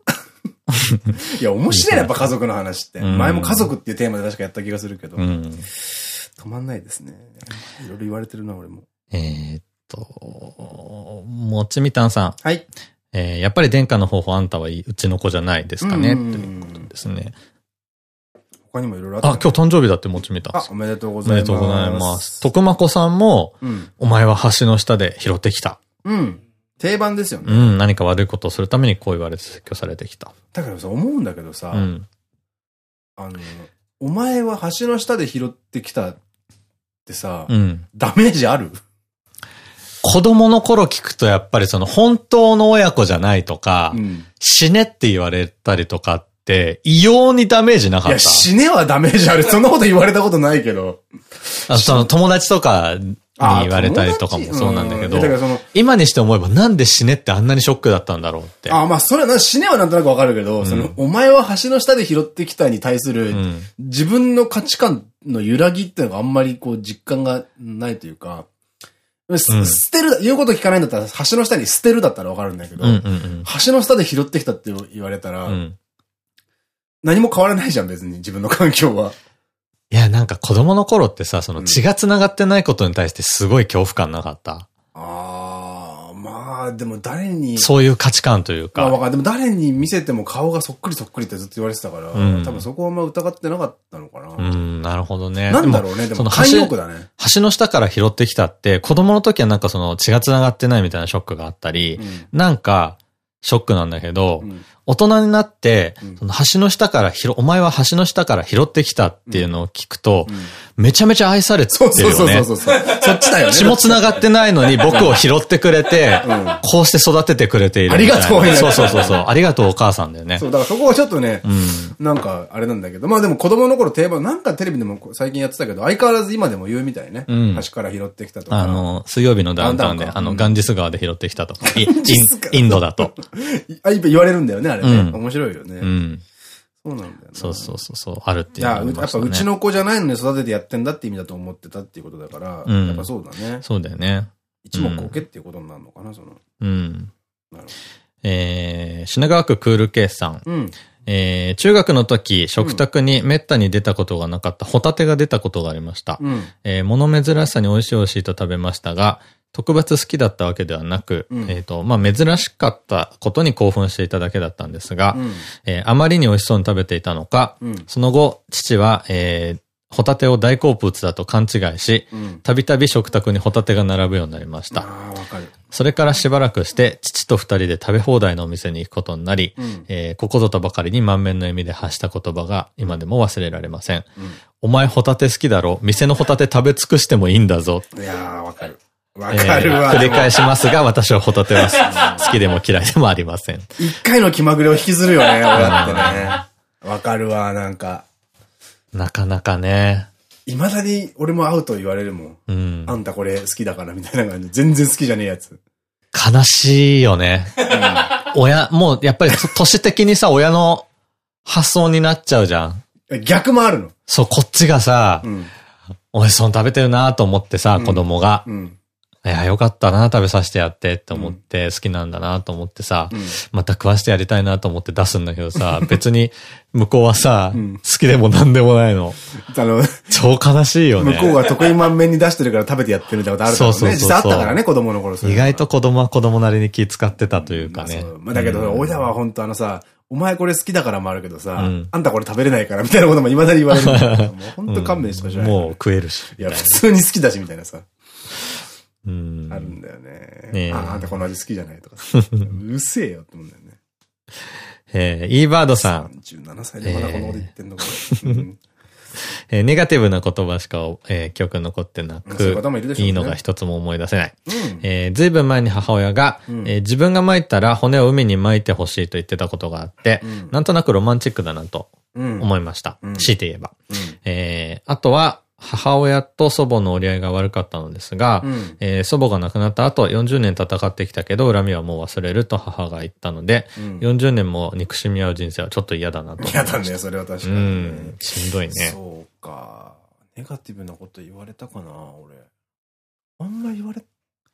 いや、面白いね、やっぱ家族の話って。
うん
前も家族っていうテーマで確かやった気がするけど。
うん。
止まんないですね。いろいろ言われてるな、俺も。
えーっと、もちみたんさん。
はい。
えーやっぱり殿下の方法あんたはいいうちの子じゃないですかね。と
うん
いうことですね。
他にもいろいろあった？
あ、今日誕生日だってもちみたん
あ、
さん。
おめでとうご
お
ざいます。
めでとうございます。徳間子さんも、
うん。
お前は橋の下で拾ってきた。
うん。定番ですよね。
うん、何か悪いことをするためにこう言われて説教されてきた。
だからさ、思うんだけどさ、
うん。
あの、お前は橋の下で拾ってきたってさ、
うん。
ダメージある？
子供の頃聞くとやっぱりその本当の親子じゃないとか、
うん。
死ねって言われたりとかって、異様にダメージないか
や、
った？
死ねはダメージある。そんなこと言われたことないけど。
あその友達とかに
あ
言われたりとかもそうなんだけど今にして思えばなんで死ねってあんなにショックだったんだろうって。
あ、まあ、それはな、死ねはなんとなくわかるけど、
ん
その、お前は橋の下で拾ってきたに対する、
うん。
自分の価値観の揺らぎっていうのがあんまりこう実感がないというか、す
うん
捨てる、言うこと聞かないんだったら橋の下に捨てるだったらわかるんだけど。橋の下で拾ってきたって言われたら、
うん。
何も変わらないじゃん、別に自分の環境は。
いや、なんか子供の頃ってさ、その血が繋がってないことに対してすごい恐怖感なかった？
ああ、まあ、でも誰に。
そういう価値観というか。
まあわかるでも誰に見せても顔がそっくりそっくりってずっと言われてたから、
うん
多分そこはあんま疑ってなかったのかな。
うん、なるほどね。
なんだろうね、で
その
も慣用句だね。
橋の下から拾ってきたって、子供の時はなんかその血が繋がってないみたいなショックがあったり、なんか、ショックなんだけど、
うん
大人になって、
うん
その橋の下から拾、お前は橋の下から拾ってきたっていうのを聞くと、
うん
めちゃめちゃ愛されて
そう
るよね
そうそうそう。そう。そっちだよね。
血も繋がってないのに僕を拾ってくれて、
うん
こうして育ててくれているいな。
ありがとうね
そうそうそうそう。ありがとうお母さんだよね
そ。う、だからそこはちょっとね、
うん。
なんか、あれなんだけど、まあでも子供の頃定番、なんかテレビでも最近やってたけど、相変わらず今でも言うみたいね。
うん
端から拾ってきたとか。
あの、水曜日のダウンタウンで、あの、ガンジス川で拾ってきたとか、インドだと。
あ、言われるんだよね、あれね。
うん
面白いよね。
うん。
そうなんだよな。
そうそうそう、そうあるって
い
うのがあり
うやっぱうちの子じゃないのに育ててやってんだって意味だと思ってたっていうことだから、
うん
やっぱそうだね。
そうだよね。
一目置けっていうことになるのかな、その。
うん。
なる
えー、品川区クールケイさん。
ほど。うん。
えー、中学の時、食卓に滅多に出たことがなかったホタテが出たことがありました。
うん。
えー、物珍しさに美味しい美味しいと食べましたが、特別好きだったわけではなく、
うん
えっと、まあ、珍しかったことに興奮していただけだったんですが、
うん。
えーあまりに美味しそうに食べていたのか、
うん。
その後、父は、えーホタテを大好物だと勘違いし、
うん。
たびたび食卓にホタテが並ぶようになりました。
ああ、わかる。
それからしばらくして、父と二人で食べ放題のお店に行くことになり、
うん。
えーここぞとばかりに満面の笑みで発した言葉が今でも忘れられません。
うん
お前ホタテ好きだろ？店のホタテ食べ尽くしてもいいんだぞ。
いやー、わかる。わ
え
かるわ。
ー繰り返しますが、私はホタテは 好きでも嫌いでもありません。
一回の気まぐれを引きずるよね、親ってね。わかるわ、なんか。
なかなかね。
未だに俺も会うと言われるもん。
うん
あ。んたこれ好きだからみたいな感じ。全然好きじゃねえやつ。
悲しいよね。親、もうやっぱり都市的にさ、親の発想になっちゃうじゃん。
逆もあるの。
そう、こっちがさ、
うん。
美味しそうに食べてるなと思ってさ、
うん
子供が。
うん。
いや、よかったな、食べさせてやってって思って、好きなんだなと思ってさ、
うん。
また食わしてやりたいなと思って出すんだけどさ、別に向こうはさ、
うん。
好きでもなんでもないの。
あの、
超悲しいよね。
向こうが得意満面に出してるから食べてやってるみたいなことあるからね。
そうそうそう
実際あったからね、子供の頃
意外と子供は子供なりに気使ってたというかね。
まあだけど、親は本当あのさ、お前これ好きだからもあるけどさ、
うん。
あんたこれ食べれないからみたいなことも未だに言われるんだから。もう本当勘弁してほしい、
もう食えるし。
いや、普通に好きだしみたいなさ、
うん
あるんだよね。
ねえ
あ、あんたこの味好きじゃないとか。うるせえよって思うんだよね。
えー、イーバードさん。
37歳でまだこのこと言ってんのか。うん
えーネガティブな言葉しか、えー記憶に残ってなく
い
いいのが一つも思い出せない。
うん
えーずいぶん前に母親が、
うん
えー自分が撒いたら骨を海に撒いてほしいと言ってたことがあって、
うん
なんとなくロマンチックだなと
うん。
思いました。
うん
強いて言えば。
うん
えーあとは、母親と祖母の折り合いが悪かったのですが、
うん
えー祖母が亡くなった後、40年戦ってきたけど、恨みはもう忘れると母が言ったので、
うん
40年も憎しみ合う人生はちょっと嫌だなと。
嫌だね、それは確か
う
にね。
ん、しんどいね。
そうか。ネガティブなこと言われたかな、俺。あんま言われ、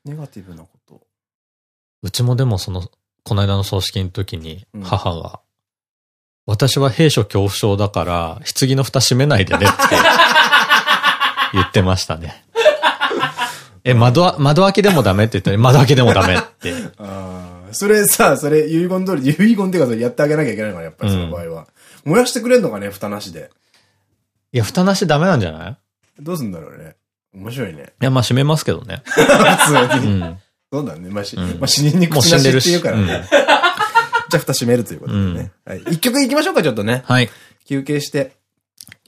ネガティブなこと。
うちもでもその、この間の葬式の時に
うん、
母が、私は兵所恐怖症だから、棺の蓋閉めないでねって 言ってましたね。え、窓わ、窓開きでもダメって言ったら、窓開きでもダメって。
ああ、それさ、それ遺言通り、遺言っていうかそれやってあげなきゃいけないのかな、やっぱりその場合は。燃やしてくれんのかね、蓋なしで。
いや、蓋なしダメなんじゃない？
どうすんだろうね。面白いね。
いや、まあ閉めますけどね。
普通に。
うん。
そうだね。まあ、し、
うん
まあ、死人に口なしって
死んでるし。
言うからね。じゃあ、蓋閉めるということでね。はい。一曲行きましょうか、ちょっとね。
はい。
休憩して。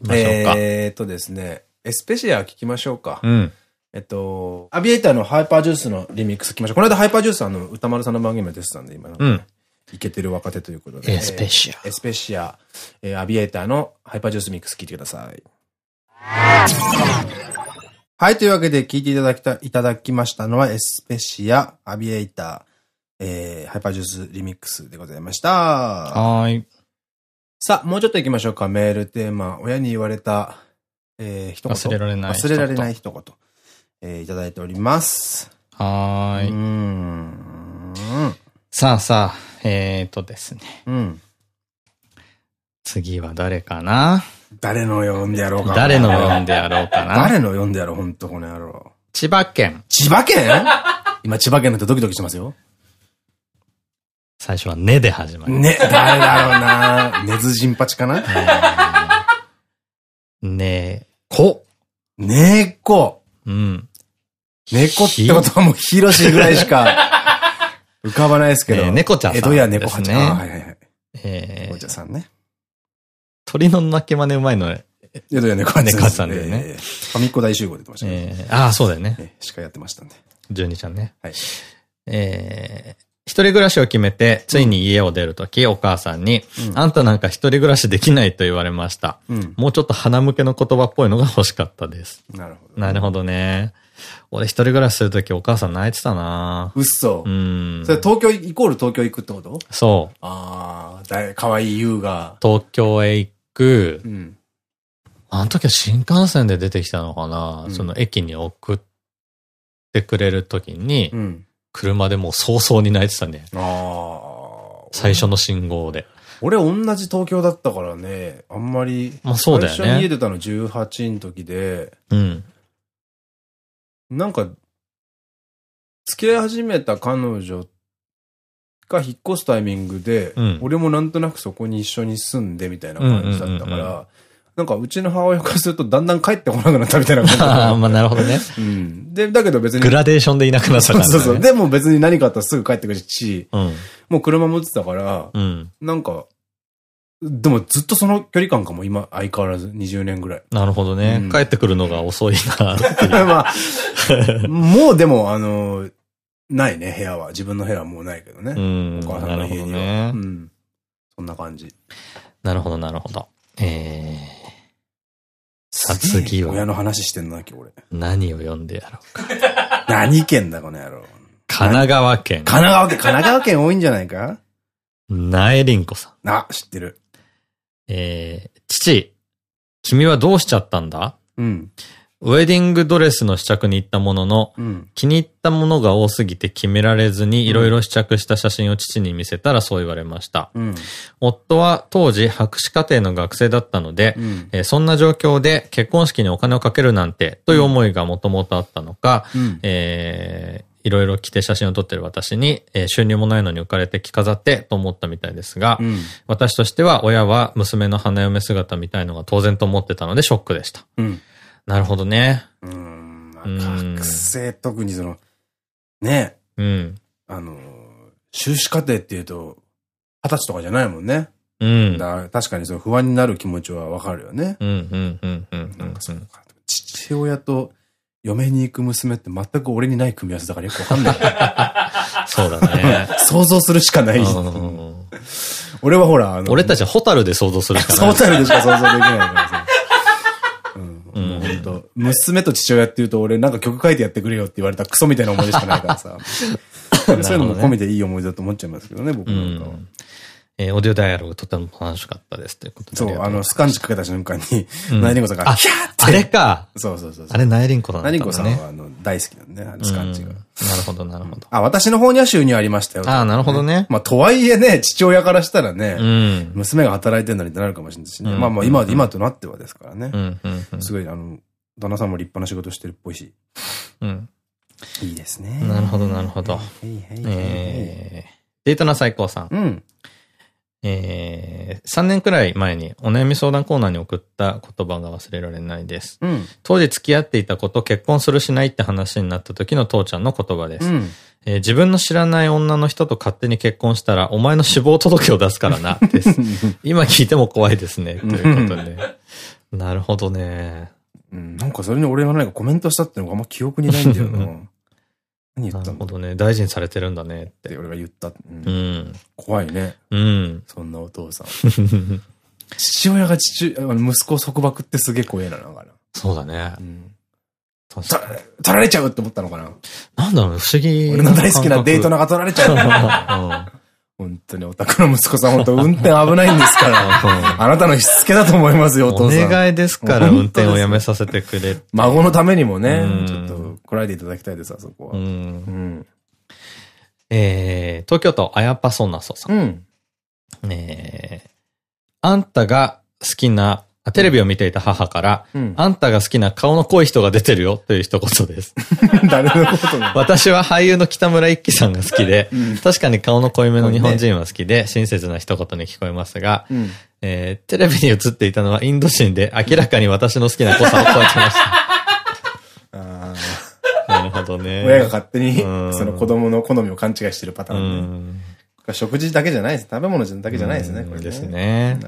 行きましょうか。
えーっとですね、エスペシア聞きましょうか。
うん。
えっと、アビエイターのハイパージュースのリミックス聞きましょう。この間ハイパージュースあの、歌丸さんの番組も出てたんで、今なんかね
うん
イケてる若手ということで。
エスペシア
えーエスペシア、えーアビエイターのハイパージュースミックス聞いてください。はい、というわけで聞いていただきた、いただきましたのはエスペシア、アビエイター、えーハイパージュースリミックスでございました。
はーい。
さあ、もうちょっと行きましょうか。メールテーマ、親に言われた、えー、一言。
忘れられない
忘れられない一言。えー、いただいております。
はーい。
うーん。
さあさあ、えーとですね。
うん。
次は誰かな？
誰の読んでやろうか。
誰の読んでやろうかな？
誰の読んでやろう、ほんと、この野郎。
千葉県。
千葉県？今、千葉県の人ドキドキしてますよ。
最初はねで始まる。
ね、誰だろうな。ねずじんぱちかな？
ねこ。
ねこ。
うん。
猫ってことはもうヒロシぐらいしか浮かばないですけど。
えー猫ちゃんさん
江戸や猫八
ですね
あはいはいはい。
えー
猫ちゃんさんね。
鳥の鳴き真似うまいのね。
江戸や猫八
猫さんだよね
えーファミコ大集合で出てましたね。
えー、ああ、そうだよね。
えー司会やってましたんで。
十二ちゃんね。
はい。
えー、一人暮らしを決めて、ついに家を出るとき、お母さんに、あんたなんか一人暮らしできないと言われました。
うん。
もうちょっと鼻向けの言葉っぽいのが欲しかったです。
なるほど。
なるほどね。俺一人暮らしするときお母さん泣いてたな
うっそ。
うん。
それ東京イコール東京行くってこと？
そう。
ああ、だい、かわいい優が。
東京へ行く
う。ん。
あの時は新幹線で出てきたのかな、
うん
その駅に送ってくれる時に、
うん。
車でもう早々に泣いてたね。
ああ。
最初の信号で。
俺同じ東京だったからね、あんまり。
まあそうだよね
最初に家出たの18の時で、
うん。
なんか、付き合い始めた彼女が引っ越すタイミングで、
うん
俺もなんとなくそこに一緒に住んでみたいな感じだったから、なんかうちの母親からするとだんだん帰ってこなくなったみたいな感じ
ああ、まあなるほどね。
うん。で、だけど別に。
グラデーションでいなくなった感じ、ね。
そうそうそう。でも別に何かあったらすぐ帰ってくるし、
うん。
もう車持ってたから、
うん。
なんか、でもずっとその距離感かも今相変わらず20年ぐらい。
なるほどね。
うん
帰ってくるのが遅いな。
まあ、もうでもあの、ないね、部屋は。自分の部屋はもうないけどね。
うん。
お母さ
なんるほ
の家には。
どね
う。ん。そんな感じ。
なるほど、なるほど。えー、次は
親の話してんな、今日俺。
何を読んでやろうか。
何県だ、この野郎。
神奈川県、
神奈川県、神奈川県多いんじゃないか？
苗林子さん。
あ、知ってる。
えー、父、君はどうしちゃったんだ？
うん。
ウェディングドレスの試着に行ったものの、
うん。
気に入ったものが多すぎて決められずにいろいろ試着した写真を父に見せたらそう言われました。
うん。
夫は当時博士課程の学生だったので、
うん。
えーそんな状況で結婚式にお金をかけるなんてという思いがもともとあったのか、
うん。
えーいろいろ着て写真を撮ってる私に、えー収入もないのに浮かれて着飾ってと思ったみたいですが、
うん。
私としては親は娘の花嫁姿みたいのが当然と思ってたのでショックでした。
うん。
なるほどね。
うん。学生、特にその、ね、
うん。
あの、修士課程っていうと、二十歳とかじゃないもんね。
うん。
だ確かにその不安になる気持ちはわかるよね。
うん、うん、うん、うん。
なんかそうか。父親と嫁に行く娘って全く俺にない組み合わせだからよくわかんない。
そうだね。
想像するしかない。
うん
俺はほら、あの、
俺たちはホタルで想像するしかない。
ソータルでしか想像できないからさ。うん。
うん
もう本当娘と父親って言うと俺なんか曲書いてやってくれよって言われたクソみたいな思い出しかないからさ。そういうのも込みでいい思い出だと思っちゃいますけどね、僕
う
なんかは。
ん。えーオーディオダイアログとても楽しかったです。ということで。
そう、あの、スカンチかけた瞬間に、
うん
ナイリンゴさんが、
あ
キャーって。
あれか。
そうそうそうそう。
あれ、ナイリンコだったんだね。
ナイリンゴさんはあの大好きなんでね、あのスカンチが
うん。なるほど、なるほど。
あ、私の方には収入ありましたよ。
ああ、なるほどね。
まあ、とはいえね、父親からしたら
う
ね、
ん。
娘が働いてんのにってなるかもしれないしね。
うん
まあまあ、今、今となってはですからねすごい、あの、旦那さんも立派な仕事してるっぽいし。
うん。
いいですね。
なるほどなるほどデートな最高さん。
うん。
えー、3年くらい前にお悩み相談コーナーに送った言葉が忘れられないです。
うん。
当時付き合っていたこと、結婚するしないって話になった時の父ちゃんの言葉です。
うん。
えー自分の知らない女の人と勝手に結婚したら、お前の死亡届を出すからな、です。今聞いても怖いですね、ということで。なるほどね。
うんなんかそれに俺は何かコメントしたってのがあんま記憶にないんだよな。何言
な
ったんだっ
るほどね。大事にされてるんだねって
て。俺が言った。うん
うん。
怖いね。
うん。
そんなお父さん。父親が父、息子を束縛ってすげえ怖えな、なんかな。
そうだね。
うん。
確
取
から
れちゃうって思ったのかな。
なんだろう、不思議
俺の大好きなデート
の
なんか取られちゃう。本当にお宅の息子さん本当運転危ないんですから。あなたのしつけだと思いますよ、お
お
父さん。
願いですから運転をやめさせてくれ。
孫のためにもね
うん、
ちょっとこらえていただきたいです、あそこは。
う。
うんん。
えー、東京都あやぱそなそさん。
うん。
えー、あんたが好きな、あテレビを見ていた母から、
うん
あんたが好きな顔の濃い人が出てるよという一言です。
誰のことなの？
私は俳優の北村一輝さんが好きで、確かに顔の濃いめの日本人は好きで、親切な一言に聞こえますが、
うん
えーテレビに映っていたのはインド人で明らかに私の好きな濃さを超えてました。
あ
なるほどね。
ー親が勝手に、
うん
その子供の好みを勘違いしてるパタ
う
ーンね。
ん。
食事だけじゃないです。食べ物だけじゃないですね、これね。
ですね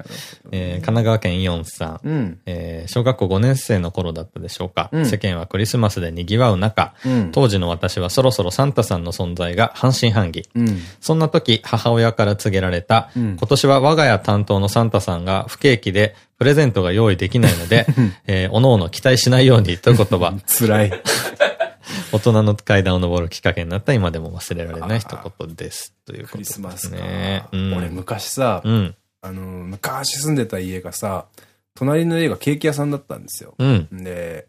えー神奈川県イオンさん。
うん。
えー小学校5年生の頃だったでしょうか。
うん
世間はクリスマスで賑わう中、
うん
当時の私はそろそろサンタさんの存在が半信半疑。
うん。
そんな時、母親から告げられた、
うん
今年は我が家担当のサンタさんが不景気でプレゼントが用意できないので、えー、おのおの期待しないようにという言葉、
辛い。
大人の階段を登るきっかけになった今でも忘れられない一言です。ということ
クリ
ですね。
スマスか。
うん、
俺昔さ、
うん。
あの、昔住んでた家がさ、隣の家がケーキ屋さんだったんですよ。
うん。
で、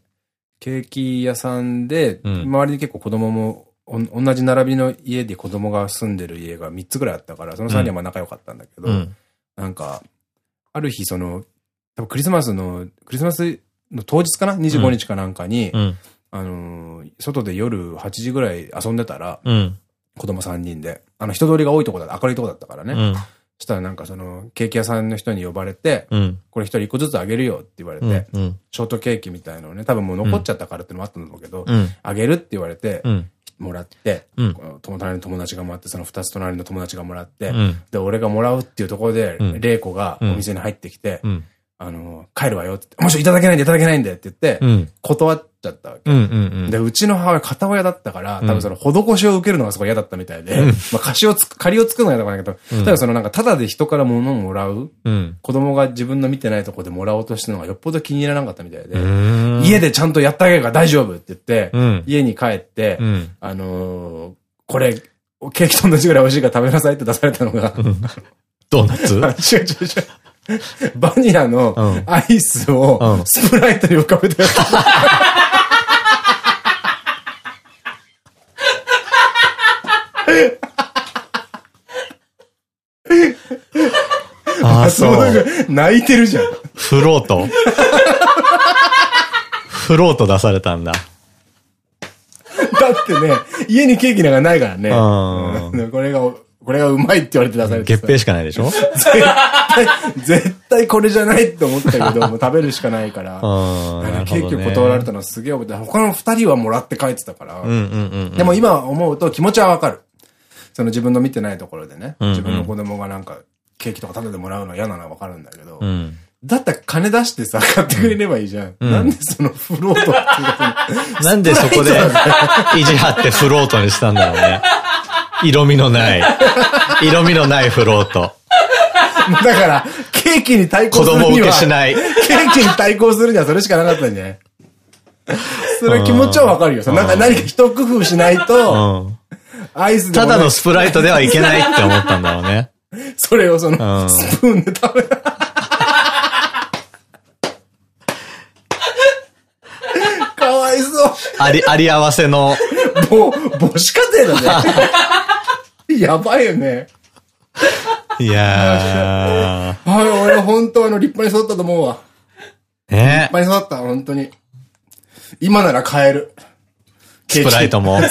ケーキ屋さんで、
うん
周りに結構子供も、同じ並びの家で子供が住んでる家が3つぐらいあったから、その3人はまあ仲良かったんだけど、
うん。
なんか、ある日その、多分クリスマスの、クリスマスの当日かな ?25 日かなんかに、
うん。
あのー、外で夜8時ぐらい遊んでたら、
うん。
子供3人で、あの人通りが多いとこだった、明るいとこだったからね。
うん。
そしたらなんかその、ケーキ屋さんの人に呼ばれて、
うん。
これ一人一個ずつあげるよって言われて、
うん。うん。
ショートケーキみたいのをね、多分もう残っちゃったからってのもあったんだろうけど、
うん。
あげるって言われて、
うん。
もらって、
うん
隣の友達がもらって、その二つ隣の友達がもらって、
うん。
で、俺がもらうっていうところで、
うん
玲子がお店に入ってきて、
うん。
あの、帰るわよってもしいただけないんでいただけないんでって言って、
うん。
断っちゃったわけ。で、うちの母親片親だったから、
うん
多分その施しを受けるのがすごい嫌だったみたいで、
うん
まあ貸しをつく、借りを作るのが嫌だったんだけど、
うん
ただそのなんか、ただで人から物をもらう、
うん。
子供が自分の見てないところでもらおうとしてるのがよっぽど気に入らなかったみたいで、
うん。
家でちゃんとやってあげるから大丈夫って言って、
うん。
家に帰って、
うん。
あのーこれ、ケーキと同じぐらい美味しいから食べなさいって出されたのが、
ドーナツ？
あ違う違う違う。バニラの
うん
アイスを
うん
スプライトに浮かべたやつ。
ああ、そう。
う。泣いてるじゃん。
フロートフロート出されたんだ。
だってね、家にケーキなんかないからね。これが、これがうまいって言われて出されてさ
月餅しかないでしょ？
絶対、絶対これじゃないって思ったけど、もう食べるしかないから。
うん。なる
ケーキを
ほどね
断られたのはすげえ覚えてる他の二人はもらって帰ってたから。でも今思うと気持ちはわかる。その自分の見てないところでね、
うんうん
自分の子供がなんかケーキとか食べてもらうのは嫌なのはわかるんだけど、
うん。
だったら金出してさ、買ってくれればいいじゃん。
うん
なんでそのフロートって
なんでそこで意地張ってフロートにしたんだろうね。色味のない。色味のないフロート。
だから、ケーキに対抗
子
するには。
供受けしない。
ケーキに対抗するにはそれしかなかったんじゃない？それは気持ちはわかるよ。なんか何か一工夫しないと、
うん。
アイス
ただのスプライトではいけないって思ったんだろうね。
それをその、
うん
スプーンで食べ かわいそう。
あり、あり合わせの、
もう、母子家庭だね。やばいよね。
いや
はい、俺本当あの、立派に育ったと思うわ。
ー。ね
立派に育った、本当に。今なら買える。
スプライトも。
まあ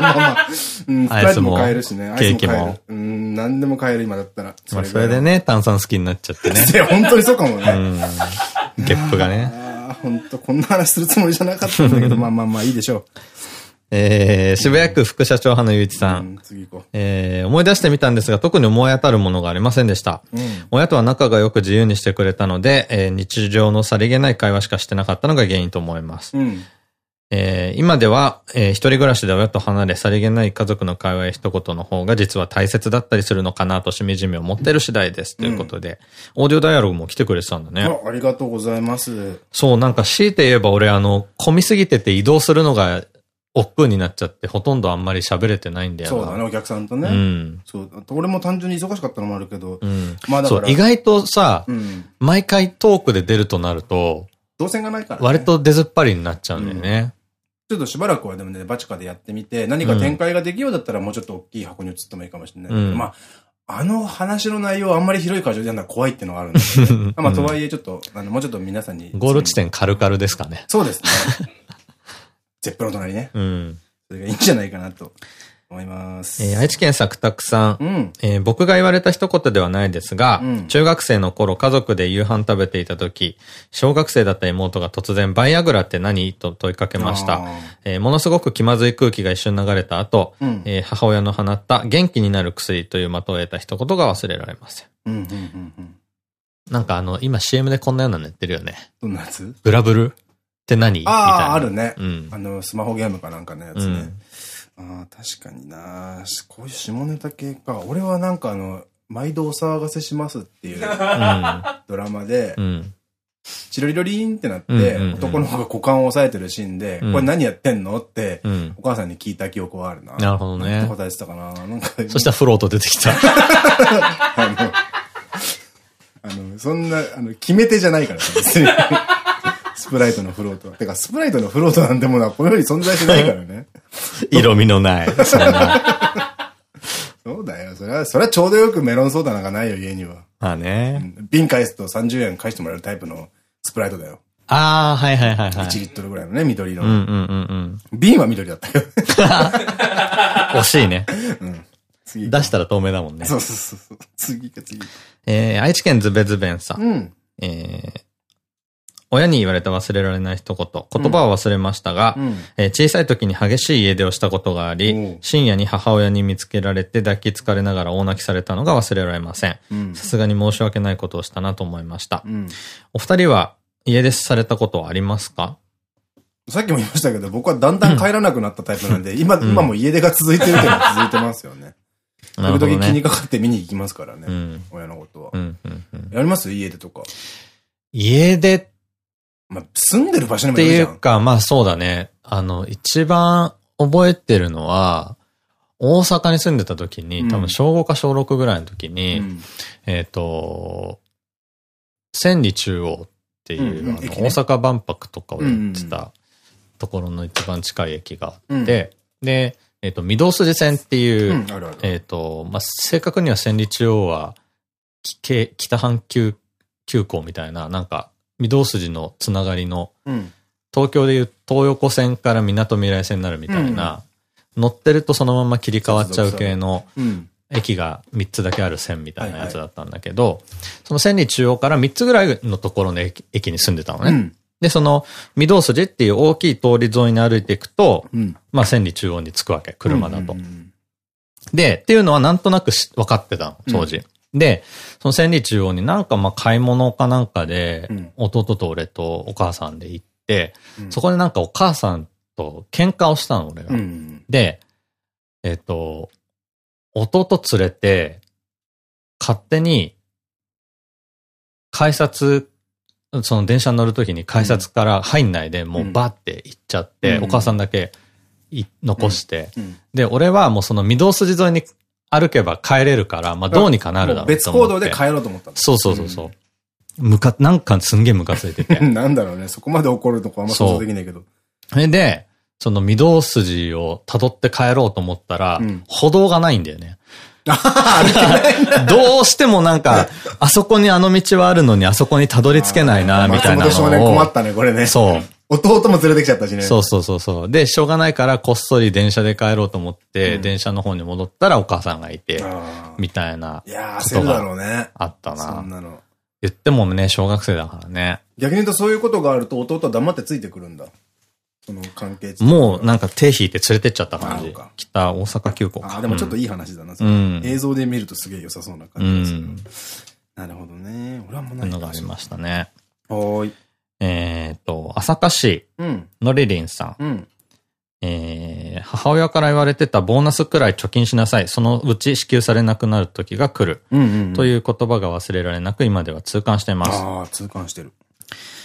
まあ。うん、スプライトも買えるしね。
ケーキも。
うん、何でも買える今だったら。
まあそれでね、炭酸好きになっちゃってね。
いや、本当にそうかもね。
うん。ゲップがね。
ああ、本当こんな話するつもりじゃなかったんだけど、まあまあまあいいでしょ
えー、渋谷区副社長派のゆういち
う。
さ。
うんん、次行こ
えー、思い出してみたんですが、特に思い当たるものがありませんでした。
う。うん。
親とは仲が良く自由にしてくれたので、えー日常のさりげない会話しかしてなかったのが原因と思います。
うん。
えー今では、えー一人暮らしで親と離れ、さりげない家族の会話や一言の方が実は大切だったりするのかなとしみじみ思ってる次第です。ということで、オーディオダイアログも来てくれてたんだね。
あ、ありがとうございます。
そう、なんか強いて言えば俺あの、混みすぎてて移動するのが億劫になっちゃって、ほとんどあんまり喋れてないんだよな。
そうだね、お客さんとね。
うん。
そう。俺も単純に忙しかったのもあるけど
う。ん。
まあだから。
そう、意外とさ、
うん。
毎回トークで出るとなると、
動線がないからね。
割と出ずっぱりになっちゃうんだよね。
ちょっとしばらくはでもね、バチカでやってみて、何か展開ができるようだったらもうちょっと大きい箱に移ってもいいかもしれない
うん
まあ、あの話の内容あんまり広い会場でやるのは怖いっていうのがあるんですけど、ね、まあ、とはいえちょっと、あの、もうちょっと皆さんに。
ゴール地点カルカルですかね。
そうですね。ゼップの隣ね。
うん。
それがいいんじゃないかなと思います。
えー、愛知県作拓さん。うん、えー、僕が言われた一言ではないですが、うん、中学生の頃家族で夕飯食べていた時、小学生だった妹が突然バイアグラって何？と問いかけました。えー、ものすごく気まずい空気が一瞬流れた後、うん、えー、母親の放った元気になる薬という的を得た一言が忘れられません。なんかあの、今 CM でこんなようなのやってるよね。
どんなやつ？
ブラブル？って何？
ああ、あるね。うん。あの、スマホゲームかなんかのやつね。うんああ、確かになこういう下ネタ系か。俺はなんかあの、毎度お騒がせしますっていうドラマで、チロリロリンってなって、男の子が股間を押さえてるシーンで、これ何やってんの？って、お母さんに聞いた記憶はあるな。
なるほどね。
答えてたかな？なんか。
そしたらフロート出てきた。あの、
あの、そんな、あの、決め手じゃないから、別に。スプライトのフロートは。てか、スプライトのフロートなんてものはこの世に存在しないからね。
色味のない。そんな。
そうだよ。それは、それはちょうどよくメロンソーダなんかないよ、家には。
まあね。
瓶返すと30円返してもらえるタイプのスプライトだよ。
ああ、はいはいはいはい。1
リットルぐらいのね、緑色の。うんうんうんうん。瓶は緑だったよ。
惜しいね。うん。次。出したら透明だもんね。
そうそうそう。次か次。
えー、愛知県ズベズベンさん。うん。えー、親に言われた忘れられない一言。言葉は忘れましたが、うん、えー、小さい時に激しい家出をしたことがあり、うん、深夜に母親に見つけられて抱きつかれながら大泣きされたのが忘れられません。さすがに申し訳ないことをしたなと思いました。うん、お二人は家出されたことはありますか？
さっきも言いましたけど、僕はだんだん帰らなくなったタイプなんで、今、今も家出が続いてるっていうのは続いてますよね。時々気にかかって見に行きますからね。親のことは。やります？家出とか。
家出
まあ、住んでる場所に
もよるじゃん。っていうか、まあそうだね。あの、一番覚えてるのは、大阪に住んでた時に、多分小5か小6ぐらいの時に、うん、えっと、千里中央っていう、あの、大阪万博とかをやってたところの一番近い駅があって、で、えっと、御堂筋線っていう、えっと、まあ、正確には千里中央は、北半球急行みたいな、なんか、御堂筋のつながりの、うん、東京でいう東横線から港未来線になるみたいな、うん、乗ってるとそのまま切り替わっちゃう系の、駅が3つだけある線みたいなやつだったんだけど、その線に中央から3つぐらいのところの駅駅に住んでたのね。うん、で、その、御堂筋っていう大きい通り沿いに歩いていくと、うん、まあ千里中央に着くわけ、車だと。で、っていうのはなんとなく分かってたの、当時。で、その千里中央になんかまあ買い物かなんかで、弟と俺とお母さんで行って、うん、そこでなんかお母さんと喧嘩をしたの、俺が。うん、で、えっ、と、弟連れて、勝手に、改札、その電車に乗るときに改札から入んないで、もうバって行っちゃって、お母さんだけ残して、で、俺はもうその御堂筋沿いに歩けば帰れるから、まあどうにかなるだろう
別行動で帰ろうと思った
そうそうそうそう。むか、なんかすんげえムカついてて。
なんだろうね。そこまで怒るとこあんま想像できないけど。
それで、その御堂筋を辿って帰ろうと思ったら、うん、歩道がないんだよね。どうしてもなんか、あそこにあの道はあるのにあそこにたどり着けないな、みたいなのを。
少年困ったね、これね。
そう。
弟も連れてきちゃったしね。
そうそうそうそう。で、しょうがないからこっそり電車で帰ろうと思って、うん、電車の方に戻ったらお母さんがいて、みたいな。
いやー、焦るだろうね。
あったな。そんなの。言ってもね、小学生だからね。
逆に言うとそういうことがあると弟は黙ってついてくるんだ。その関係
もうなんか手引いて連れてっちゃった感じ。北大阪急行
か。あ、でもちょっといい話だな。うん、映像で見るとすげえ良さそうな感じです、うん、なるほどね。俺はもうない。
のがありましたね。
はい。
えっと、朝霞市のリリンさん。うん、えー、母親から言われてたボーナスくらい貯金しなさい。そのうち支給されなくなる時が来る。という言葉が忘れられなく今では痛感しています。
ああ、痛感してる。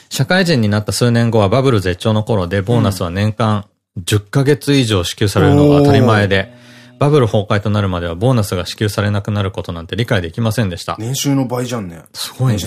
社会人になった数年後はバブル絶頂の頃で、ボーナスは年間10ヶ月以上支給されるのが当たり前で、バブル崩壊となるまではボーナスが支給されなくなることなんて理解できませんでした。
年収の倍じゃんね。
すごいね。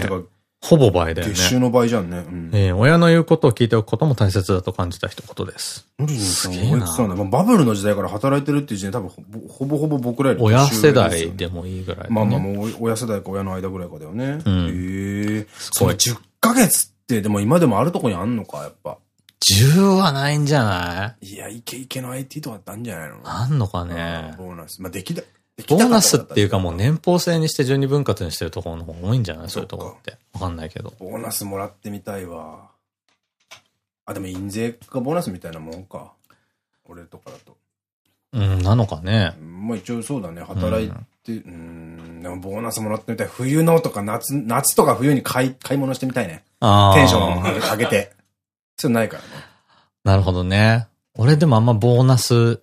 ほぼ倍だよね。
月収の倍じゃんね。うん。
えー親の言うことを聞いておくことも大切だと感じた一言です。
ノリンさん
すげえな
おいくつなんだ？まあバブルの時代から働いてるっていう時点で多分ほぼほぼ僕らより
親世代でもいいぐらいだね。
まあまあもう親世代か親の間ぐらいかだよね。
うん
へえ。
すごい
それ10ヶ月ってでも今でもあるとこにあんのか、やっぱ。
10はないんじゃない？
いや、イケイケの IT とかってあんじゃないの？
あんのかね。
ボーナス。まあできた。
ボーナスっていうかもう
ね。
年俸制にして12分割にしてるところの方が多いんじゃない？そういうところって。わかんないけど。
ボーナスもらってみたいわ。あ、でも印税がボーナスみたいなもんか。俺とかだと。
うん、なのかね。
うんまあ一応そうだね。働いて、うん、でもボーナスもらってみたい。冬のとか夏、夏とか冬に買い、買い物してみたいね。
ああ。
テンション上げ上げて。そうないからね。
なるほどね。俺でもあんまボーナス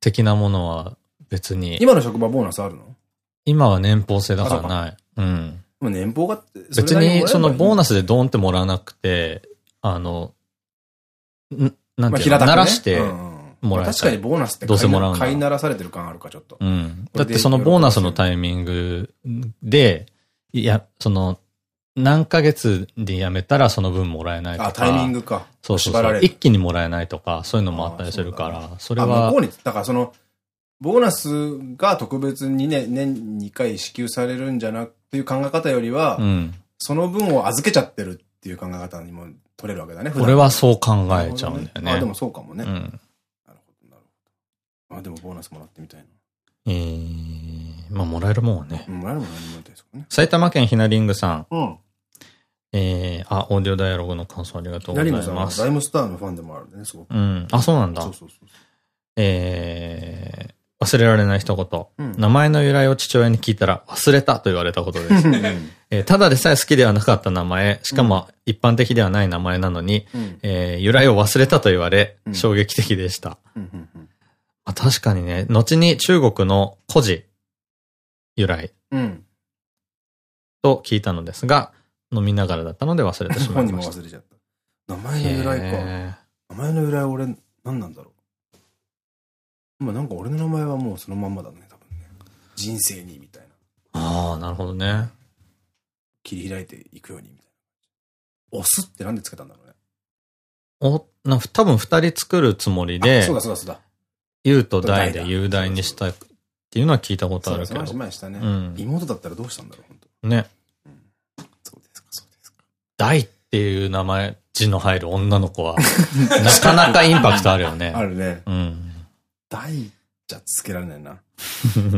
的なものは別に。
今の職場ボーナスあるの？
今は年俸制だからない。うん。
まあ年俸がそ
別にそのボーナスでド
ン
ーンってもらわなくて、あの、んなん
まあ、
ていうの、
ね
鳴らして
うんうん
もらえ
確かにボーナスって
どうせもらうんだ
飼いならされてる感あるか、ちょっと。
うん。だってそのボーナスのタイミングで、いや、その、何ヶ月で辞めたらその分もらえないとか。
あ、タイミングか。
そうそうそう。一気にもらえないとか、そういうのもあったりするから、それ
あ、
は
向こうに、だからその、ボーナスが特別にね、年2回支給されるんじゃなくていう考え方よりは、
うん。
その分を預けちゃってるっていう考え方にも取れるわけだね、
俺はそう考えちゃうんだよね。
あ、でもそうかもね。
うん。
なるほど、なるほど。あ、でもボーナスもらってみたいな。
えー、まあ、もらえるもんはね。
うん、もらえるもん何もらいたいですかね。
埼玉県ひなりんぐさん。
うん。
えー、あ、オーディオダイアログの感想ありがとうござい
何もさんは
ます。
ライムスターのファンでもあるね、すごく。
うん。あ、そうなんだ
そう。そうそう。
えー、忘れられない一言。
うん
名前の由来を父親に聞いたら忘れたと言われたことです。えーただでさえ好きではなかった名前、しかも一般的ではない名前なのに、
うん。
えー由来を忘れたと言われ
う、ん
衝撃的でした。まあ、確かにね、後に中国の古事由来
うん。
と聞いたのですが、飲みながらだったので忘れてしま
本人
いました。
も忘れちゃった。名前の由来か。
へ
名前の由来俺、何なんだろう。まあなんか俺の名前はもうそのまんまだね、多分ね。人生に、みたいな。
ーああ、なるほどね。
切り開いていくように、みたいな。オスってなんでつけたんだろうね。
お、な多分二人作るつもりで
あ、そうだそうだそうだ。
雄と大で雄大にしたっていうのは聞いたことあるけど
そう前にしたね。
うん
妹だったらどうしたんだろう、本当
ね。
そうですか、そうですか。
大っていう名前、字の入る女の子は、なかなかインパクトあるよね。
あるね。
うん。
大じゃつけられないな。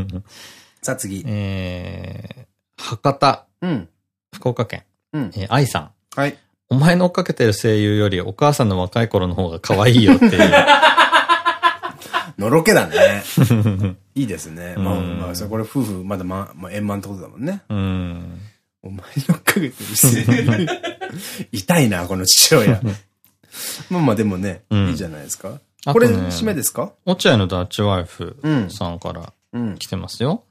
さあ次。
えー、博多、
うん。
福岡県、
うん。
えー、愛さん。
はい。
お前の追っかけてる声優よりお母さんの若い頃の方が可愛いよっていう。
のろけだね。いいですね。まあ、
うん
まあ、それこれ夫婦、まだまあ、まあ、円満ってことだもんね。
うん。
お前のかけてるし。痛いな、この父親。まあまあ、でもね、
うん
いいじゃないですか。これ、締めですか？
落合のダッチワイフ
うん。
さんから
うん。
来てますよ。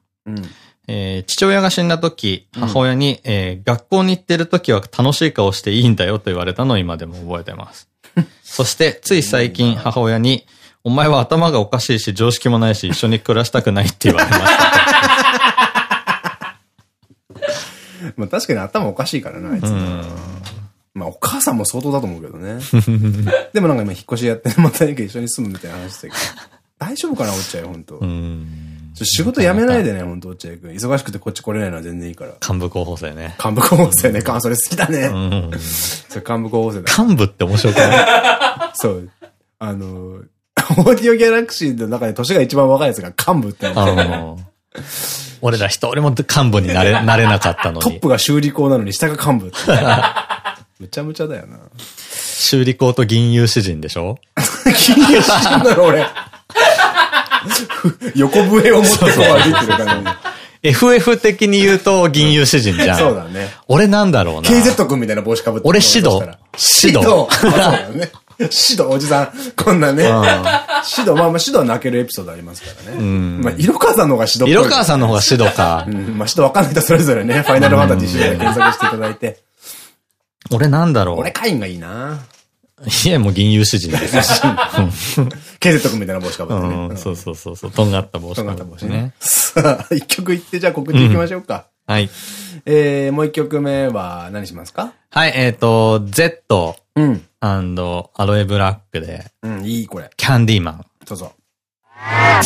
父親が死んだ時、母親に、えー学校に行ってる時は楽しい顔していいんだよと言われたのを今でも覚えてます。そして、つい最近母親に、お前は頭がおかしいし常識もないし一緒に暮らしたくないって言われました。
まあ確かに頭おかしいからな、あいつまあお母さんも相当だと思うけどね。でもなんか今引っ越しやって、また一緒に住むみたいな話してるけど。大丈夫かな、落合、本当
うん。
ちょ仕事辞めないでね、本当落合君。忙しくてこっち来れないのは全然いいから。
幹部候補生ね。
幹部候補生ね。あ、それ好きだ
う
ね。
ん。
それ幹部候補生だ。
幹部って面白くない？
そう。あの、オーディオギャラクシーの中で年が一番若いやつが幹部って
あの、俺ら一人も幹部になれ、なれなかったのに。
トップが修理工なのに下が幹部って。むちゃむちゃだよな。
修理工と銀融詩人でしょ？
金融師なんだろ、俺。横笛を持ってこう歩いてる感じ。
FF 的に言うと銀融詩人じゃん。
そうだね。
俺なんだろうな
？KZ 君みたいな帽子かぶってる
俺シド
シド。あそうだよね。シド、おじさん。こんなね。シド、まあまあ、シドは泣けるエピソードありますからね。まあ、色川さんの方がシドっぽい。
色川さんの方がシドか
う。ん、まあ、シドわかんない人それぞれね、ファイナルファンタジーシリーズで検索していただいて。
俺なんだろ
俺、
う。
カインがいいな
いや、もう銀融詩人です。
KZ 君みたいな帽子かぶってね。
うん、そうそうそうそう。とんがった帽子
とんがった帽子ね。さあ、一曲いって、じゃあ告知行きましょうか。
はい。
えー、もう一曲目は何しますか？
はい、えっ、と、Z
うん。
アロエブラックで、
うん、いい、これ。
キャンディーマン。
そうそう。は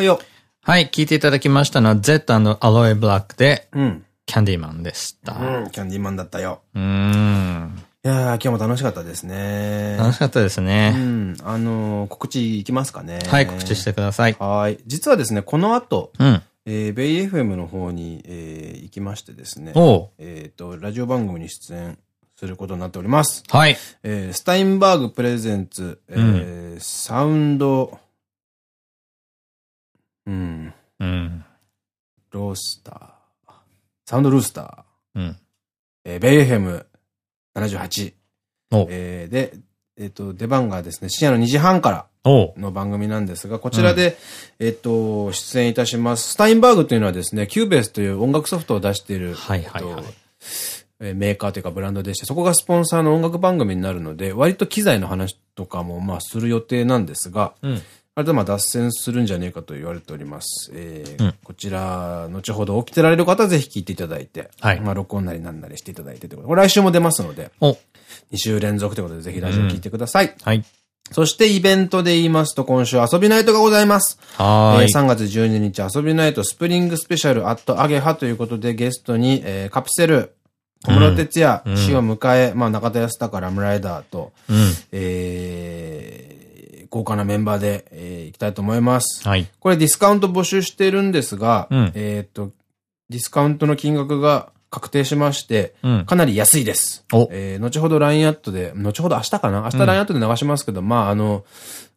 いよ。
はい、聞いていただきましたのは Z アロエブラックで、
うん。
キャンディーマンでした。う
うん、キャンディーマンだったよ。
ーん。
いやー、今日も楽しかったですね。
楽しかったです
う
ね。
ん。あのー告知いきますかね。
はい、告知してください。
はい。実はですね、この後、
うん。
えー、ベイ FM の方に、えー行きましてですね、
おう
えっと、ラジオ番組に出演することになっております。
はい。
えー、 Steinberg presents、えーサウンド、うん、
うん。
ロースター、サウンドルースター、
うん。
えー、 bayfm78、
おう
えーで、えっ、と、出番がですね、深夜の2時半からの番組なんですが、こちらで、えっと、出演いたします。 Steinberg というのはですね、 Cubase という音楽ソフトを出している、
はいはいはい
えっとえーメーカーというかブランドでして、そこがスポンサーの音楽番組になるので、割と機材の話とかもまあする予定なんですが、
うん。
あれ、とまあ脱線するんじゃねえかと言われております。えー
うん
こちら、後ほど起きてられる方はぜひ聞いていただいて、
はい
まあ録音なりなんなりしていただいてということでこれ来週も出ますので、
お
2週連続ということでぜひラジオ聞いてください。
はい。
そしてイベントで言いますと今週遊びナイトがございます。えー
はーい。
3月12日遊びナイト spring special at ageHa ということでゲストに、えー capsule、小室哲也、
うん
死を迎え、まあ中田康隆ラムライダーと、
うん。
えー豪華なメンバーで、えー行きたいと思います。
はい。
これディスカウント募集してるんですが、
うん
えっと、ディスカウントの金額が確定しまして、
うん。
かなり安いです。
お
えー後ほど LINE アットで、後ほど明日かな？明日 LINE アットで流しますけど、まあ、あの、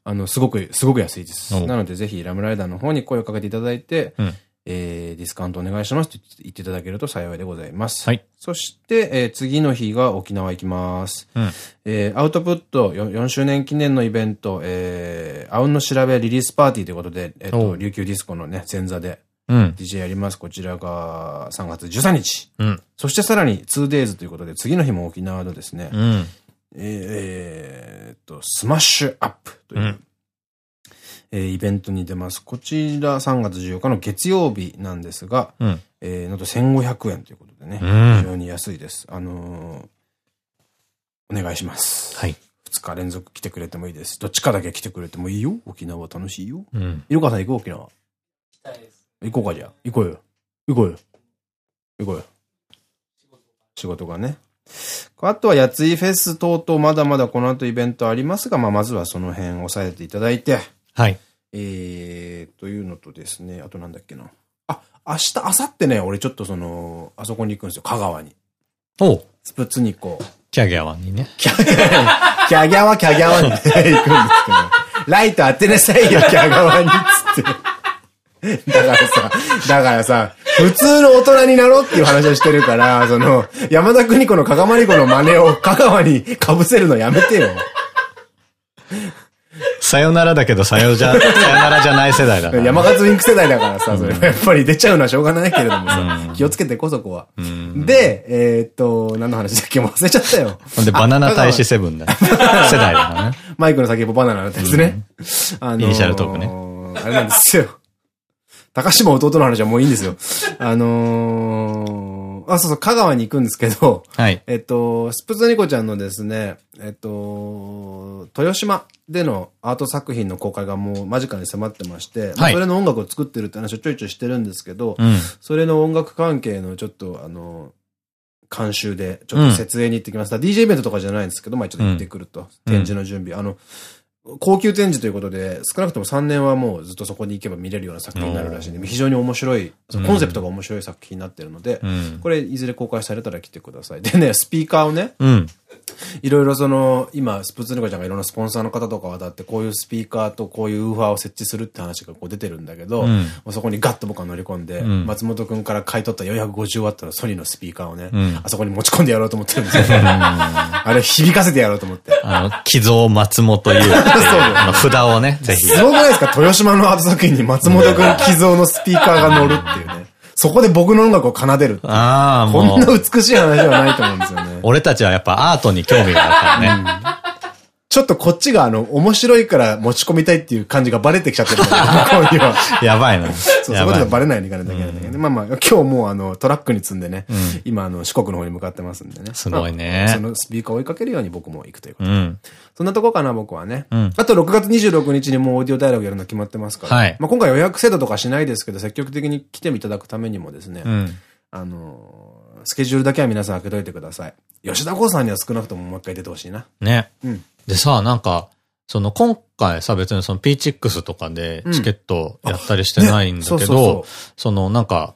あの、すごく、すごく安いです。
お
なので、ぜひ、ラムライダーの方に声をかけていただいて、
うん
えーディスカウントお願いしますと言っていただけると幸いでございます。
はい。
そして、えー次の日が沖縄行きます。
うん。
えー output 4, 4周年記念のイベント、えー、アウンの調べリリースパーティーということで、えっ、と、
おう
RYUKYUDISKO のね、前座で
うん。
DJ やります。こちらが3月13日。
うん。
そしてさらに 2days ということで、次の日も沖縄のですね、
うん。
えーっと、スマッシュアップという、
うん
えーイベントに出ます。こちら3月14日の月曜日なんですが、
うん。
えー、なんと1500円ということでね、
うん
非常に安いです。あのーお願いします。
はい。
2日連続来てくれてもいいです。どっちかだけ来てくれてもいいよ。沖縄楽しいよ。
うん。
色川さん行く沖縄。
たいです。
行こうかじゃあ。行こうよ。行こうよ。行こうよ。仕事がね。あとは、やついフェス等々まだまだこの後イベントありますが、まあ、まずはその辺押さえていただいて、
はい。
えー、というのとですね、あとなんだっけな。あ、明日、明後日ね、俺ちょっとその、あそこに行くんですよ、香川に。
おう
スプツニコ。
キャギャワンにね。
キャギャワ、キャギャワにね行くんですけど、ライト当てなさいよ、キャガワに、つって。だからさ、だからさ、普通の大人になろうっていう話をしてるから、その、山田邦子の加賀まり子の真似を香川に被せるのやめてよ。
さよならだけど、さよじゃ、さよならじゃない世代だな。
山勝ウィンク世代だからさ、それやっぱり出ちゃうのはしょうがないけれどもさ、気をつけてこそこは。
ん
で、えーっと、何の話だっけ？忘れちゃったよ。
ほんで、バナナ大使セブンだ。世代だからね。
マイクの先っぽバナナのやつね。あの
イニシャルトークね。
あれなんですよ。高島弟の話はもういいんですよ。あのー、あ、そうそう、香川に行くんですけど、
はい。
えっと、スプツニコちゃんのですね、えっと、豊島でのアート作品の公開がもう間近に迫ってまして、まあそれの音楽を作ってるって話をちょいちょいしてるんですけど、
うん。
それの音楽関係のちょっとあの、監修で、ちょっと設営に行ってきました。DJ イベントとかじゃないんですけど、まあちょっと行ってくると。展示の準備。あの、高級展示ということで、少なくとも3年はもうずっとそこに行けば見れるような作品になるらしいんで、非常に面白い、コンセプトが面白い作品になってるので、
うん。
これいずれ公開されたら来てください。でね、スピーカーをね、
うん。
いろいろその、今、スプーツニコちゃんがいろんなスポンサーの方とかはだってこういうスピーカーとこういうウーファーを設置するって話がこう出てるんだけど、
うん
そこにガッと僕は乗り込んで、
ん
松本くんから買い取った450ワットのソニーのスピーカーをね、
ん
あそこに持ち込んでやろうと思ってるんですよ。あれ響かせてやろうと思って。
あの、寄贈松本優っていうあの札をね、ぜひ。
すごくないですか？豊島のアート作品に松本くん寄贈のスピーカーが乗るっていうね。そこで僕の音楽を奏でる。
ああ、
こ
もう。
んな美しい話はないと思うんですよね。
俺たちはやっぱアートに興味があるからね。
ちょっとこっちがあの、面白いから持ち込みたいっていう感じがバレてきちゃってるこ うには。
やばいな。
そう、そこでバレないようにいかないといけないんだけどね。まあまあ、今日もうあの、トラックに積んでね、今あの、四国の方に向かってますんでね。
すごいね
まあそのスピーカーを追いかけるように僕も行くということで。
うん。
そんなとこかな、僕はね。
ん
あと6月26日にもうオーディオダイアログやるの決まってますから。
はい
まあ今回予約制度とかしないですけど、積極的に来ていただくためにもですね、
うん。
あのー、スケジュールだけは皆さん開けといてください。吉田剛さんには少なくとももう一回出てほしいな。
ね。
うん。
でさ、なんか、その今回さ、別にその P6 とかでチケットやったりしてないんだけど、そのなんか、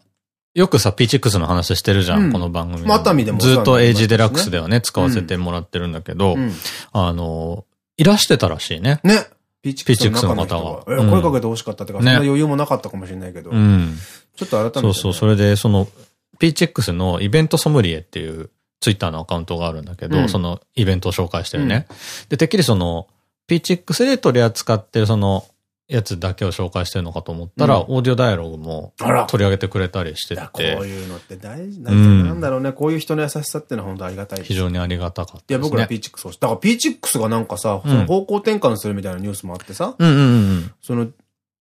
よくさ、P6 の話してるじゃ
うん
ん、この番組
熱海でも
ずっとエイジデラックスではね、使わせてもらってるんだけど
う、ん。
あの、いらしてたらしいね。
ね。ピーチクス
の
の
方が
声かけてほしかったっていうか、そん
ね
な余裕もなかったかもしれないけど、
うん。
ちょっと改めてね。
そうそう、それで、その、P6 のイベントソムリエっていうツイッターのアカウントがあるんだけど、
うん。
そのイベントを紹介してるね。で、てっきりその、P6 で取り扱ってるその、やつだけを紹介してるのかと思ったら、
うん。
オーディオダイアログも取り上げてくれたりして
いやこ
て
う、いうのって大事
うん
なんだろうね。こういう人の優しさっていうのは本当ありがたい
非常にありがたかった
いや、僕ら
ね。
P6 そう。しだから P6 がなんかさ、その方向転換するみたいなニュースもあってさ、
うんうんうん。
その、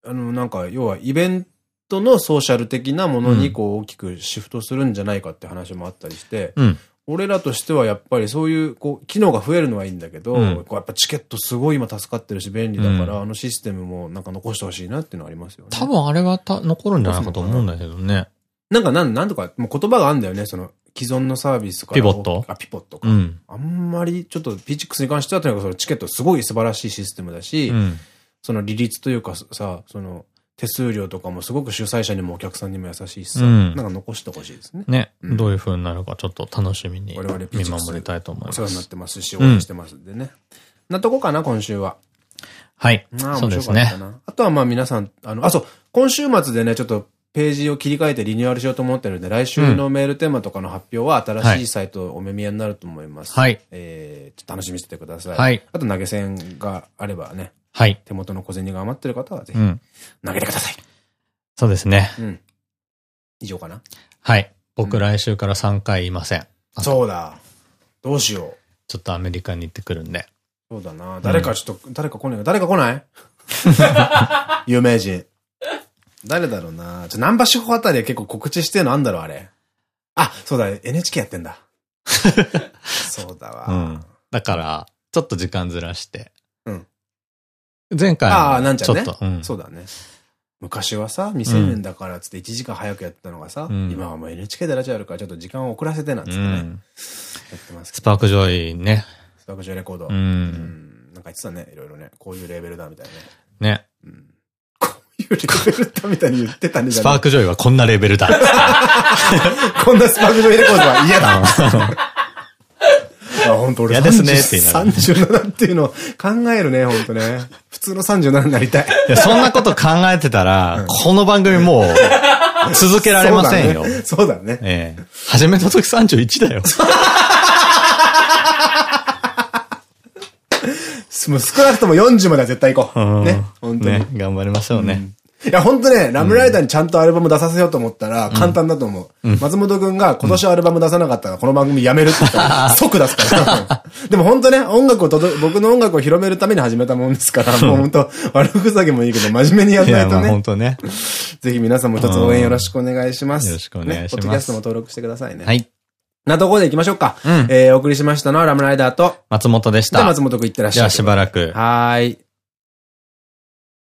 あの、なんか、要はイベントのソーシャル的なものにこう大きくシフトするんじゃないかって話もあったりして、
うん。うん。
俺らとしてはやっぱりそういう、こう、機能が増えるのはいいんだけど、
うん
こうやっぱチケットすごい今助かってるし便利だから、
うん
あのシステムもなんか残してほしいなっていうのはありますよね。
多分あれはた残るんじゃないかと思うんだけどね。
なんかなん、なんとか、もう言葉があるんだよね、その、既存のサービスから。
ピボット？
あ、ピボットか。
うん。
あんまり、ちょっと P6 に関してはとにかくそのチケットすごい素晴らしいシステムだし、
うん。
その利率というかさ、その、手数料とかもすごく主催者にもお客さんにも優しいしさ、
うん
なんか残してほしいですね。
ね、
うん
どういう風になるかちょっと楽しみに
我々
見守りたいと思いま
お世話になっ
す。
てますし、応援してますんでね。なとこかな、今週は。
はい。
ああ
そうですね。
あとはまあ皆さん、あの、あ、そう、今週末でね、ちょっとページを切り替えてリニューアルしようと思ってるんで、来週のメールテーマとかの発表は新しいサイトお目見えになると思います。
はい。
えー、ちょっと楽しみにしててください。
はい。
あと投げ銭があればね、
はい。
手元の小銭が余ってる方はぜひ
うん。
投げてください。
そうですね。
うん。以上かな？
はい。僕来週から3回いません。
そうだ。どうしよう。
ちょっとアメリカに行ってくるんで。
そうだな。誰かちょっと、誰か来ない誰か来ない？有名人。誰だろうな。ちょ、ナンバシホあたりは結構告知してるのあんだろう、あれ。あ、そうだ、NHK やってんだ。そうだわ。
うん。だから、ちょっと時間ずらして。
うん。
前回
ああ、なんちゃんね。
ちょっと、うん。
そうだね。昔はさ、未成年だからっつって1時間早くやってたのがさ、
うん
今はもう NHK でラジオあるからちょっと時間を遅らせてなんつってね、や
うん。
ってます。
スパークジョイね。
スパークジョイレコード。
う。
うんん。なんか言ってたね、いろいろね。こういうレベルだみたいなね。
ね。
うん。こういうレベルだみたいに言ってたね。
スパークジョイはこんなレベルだ。
こんなスパークジョイレコードは嫌だ。あ、本当俺
嫌ですねって言いながら
37っていうのを考えるね、本当ね。普通の37になりたい。
いや、そんなこと考えてたら、この番組もう、続けられませんよ。
そうだね。
ええ。始めた時31だよ。
少なくとも40までは絶対行こう。
うん
ね。本当に。
ね。頑張りましょうね。
いや、本当ね、ラムライダーにちゃんとアルバム出させようと思ったら、簡単だと思う。松本くんが今年アルバム出さなかったら、この番組やめるって言ったら、即出すから。でも本当ね、音楽を届僕の音楽を広めるために始めたもんですから、もう本当悪ふざけもいいけど、真面目にやらないとね。
本当ね。
ぜひ皆さんも一つ応援よろしくお願いします。
よろしくお願いします
ねポッドキャストも登録してくださいね。
はい。
なところで行きましょうか。
うん
えー、お送りしましたのはラムライダーと、
松本でした。
で、松本くんいってらっしゃい。
じゃあしばらく。
はーい。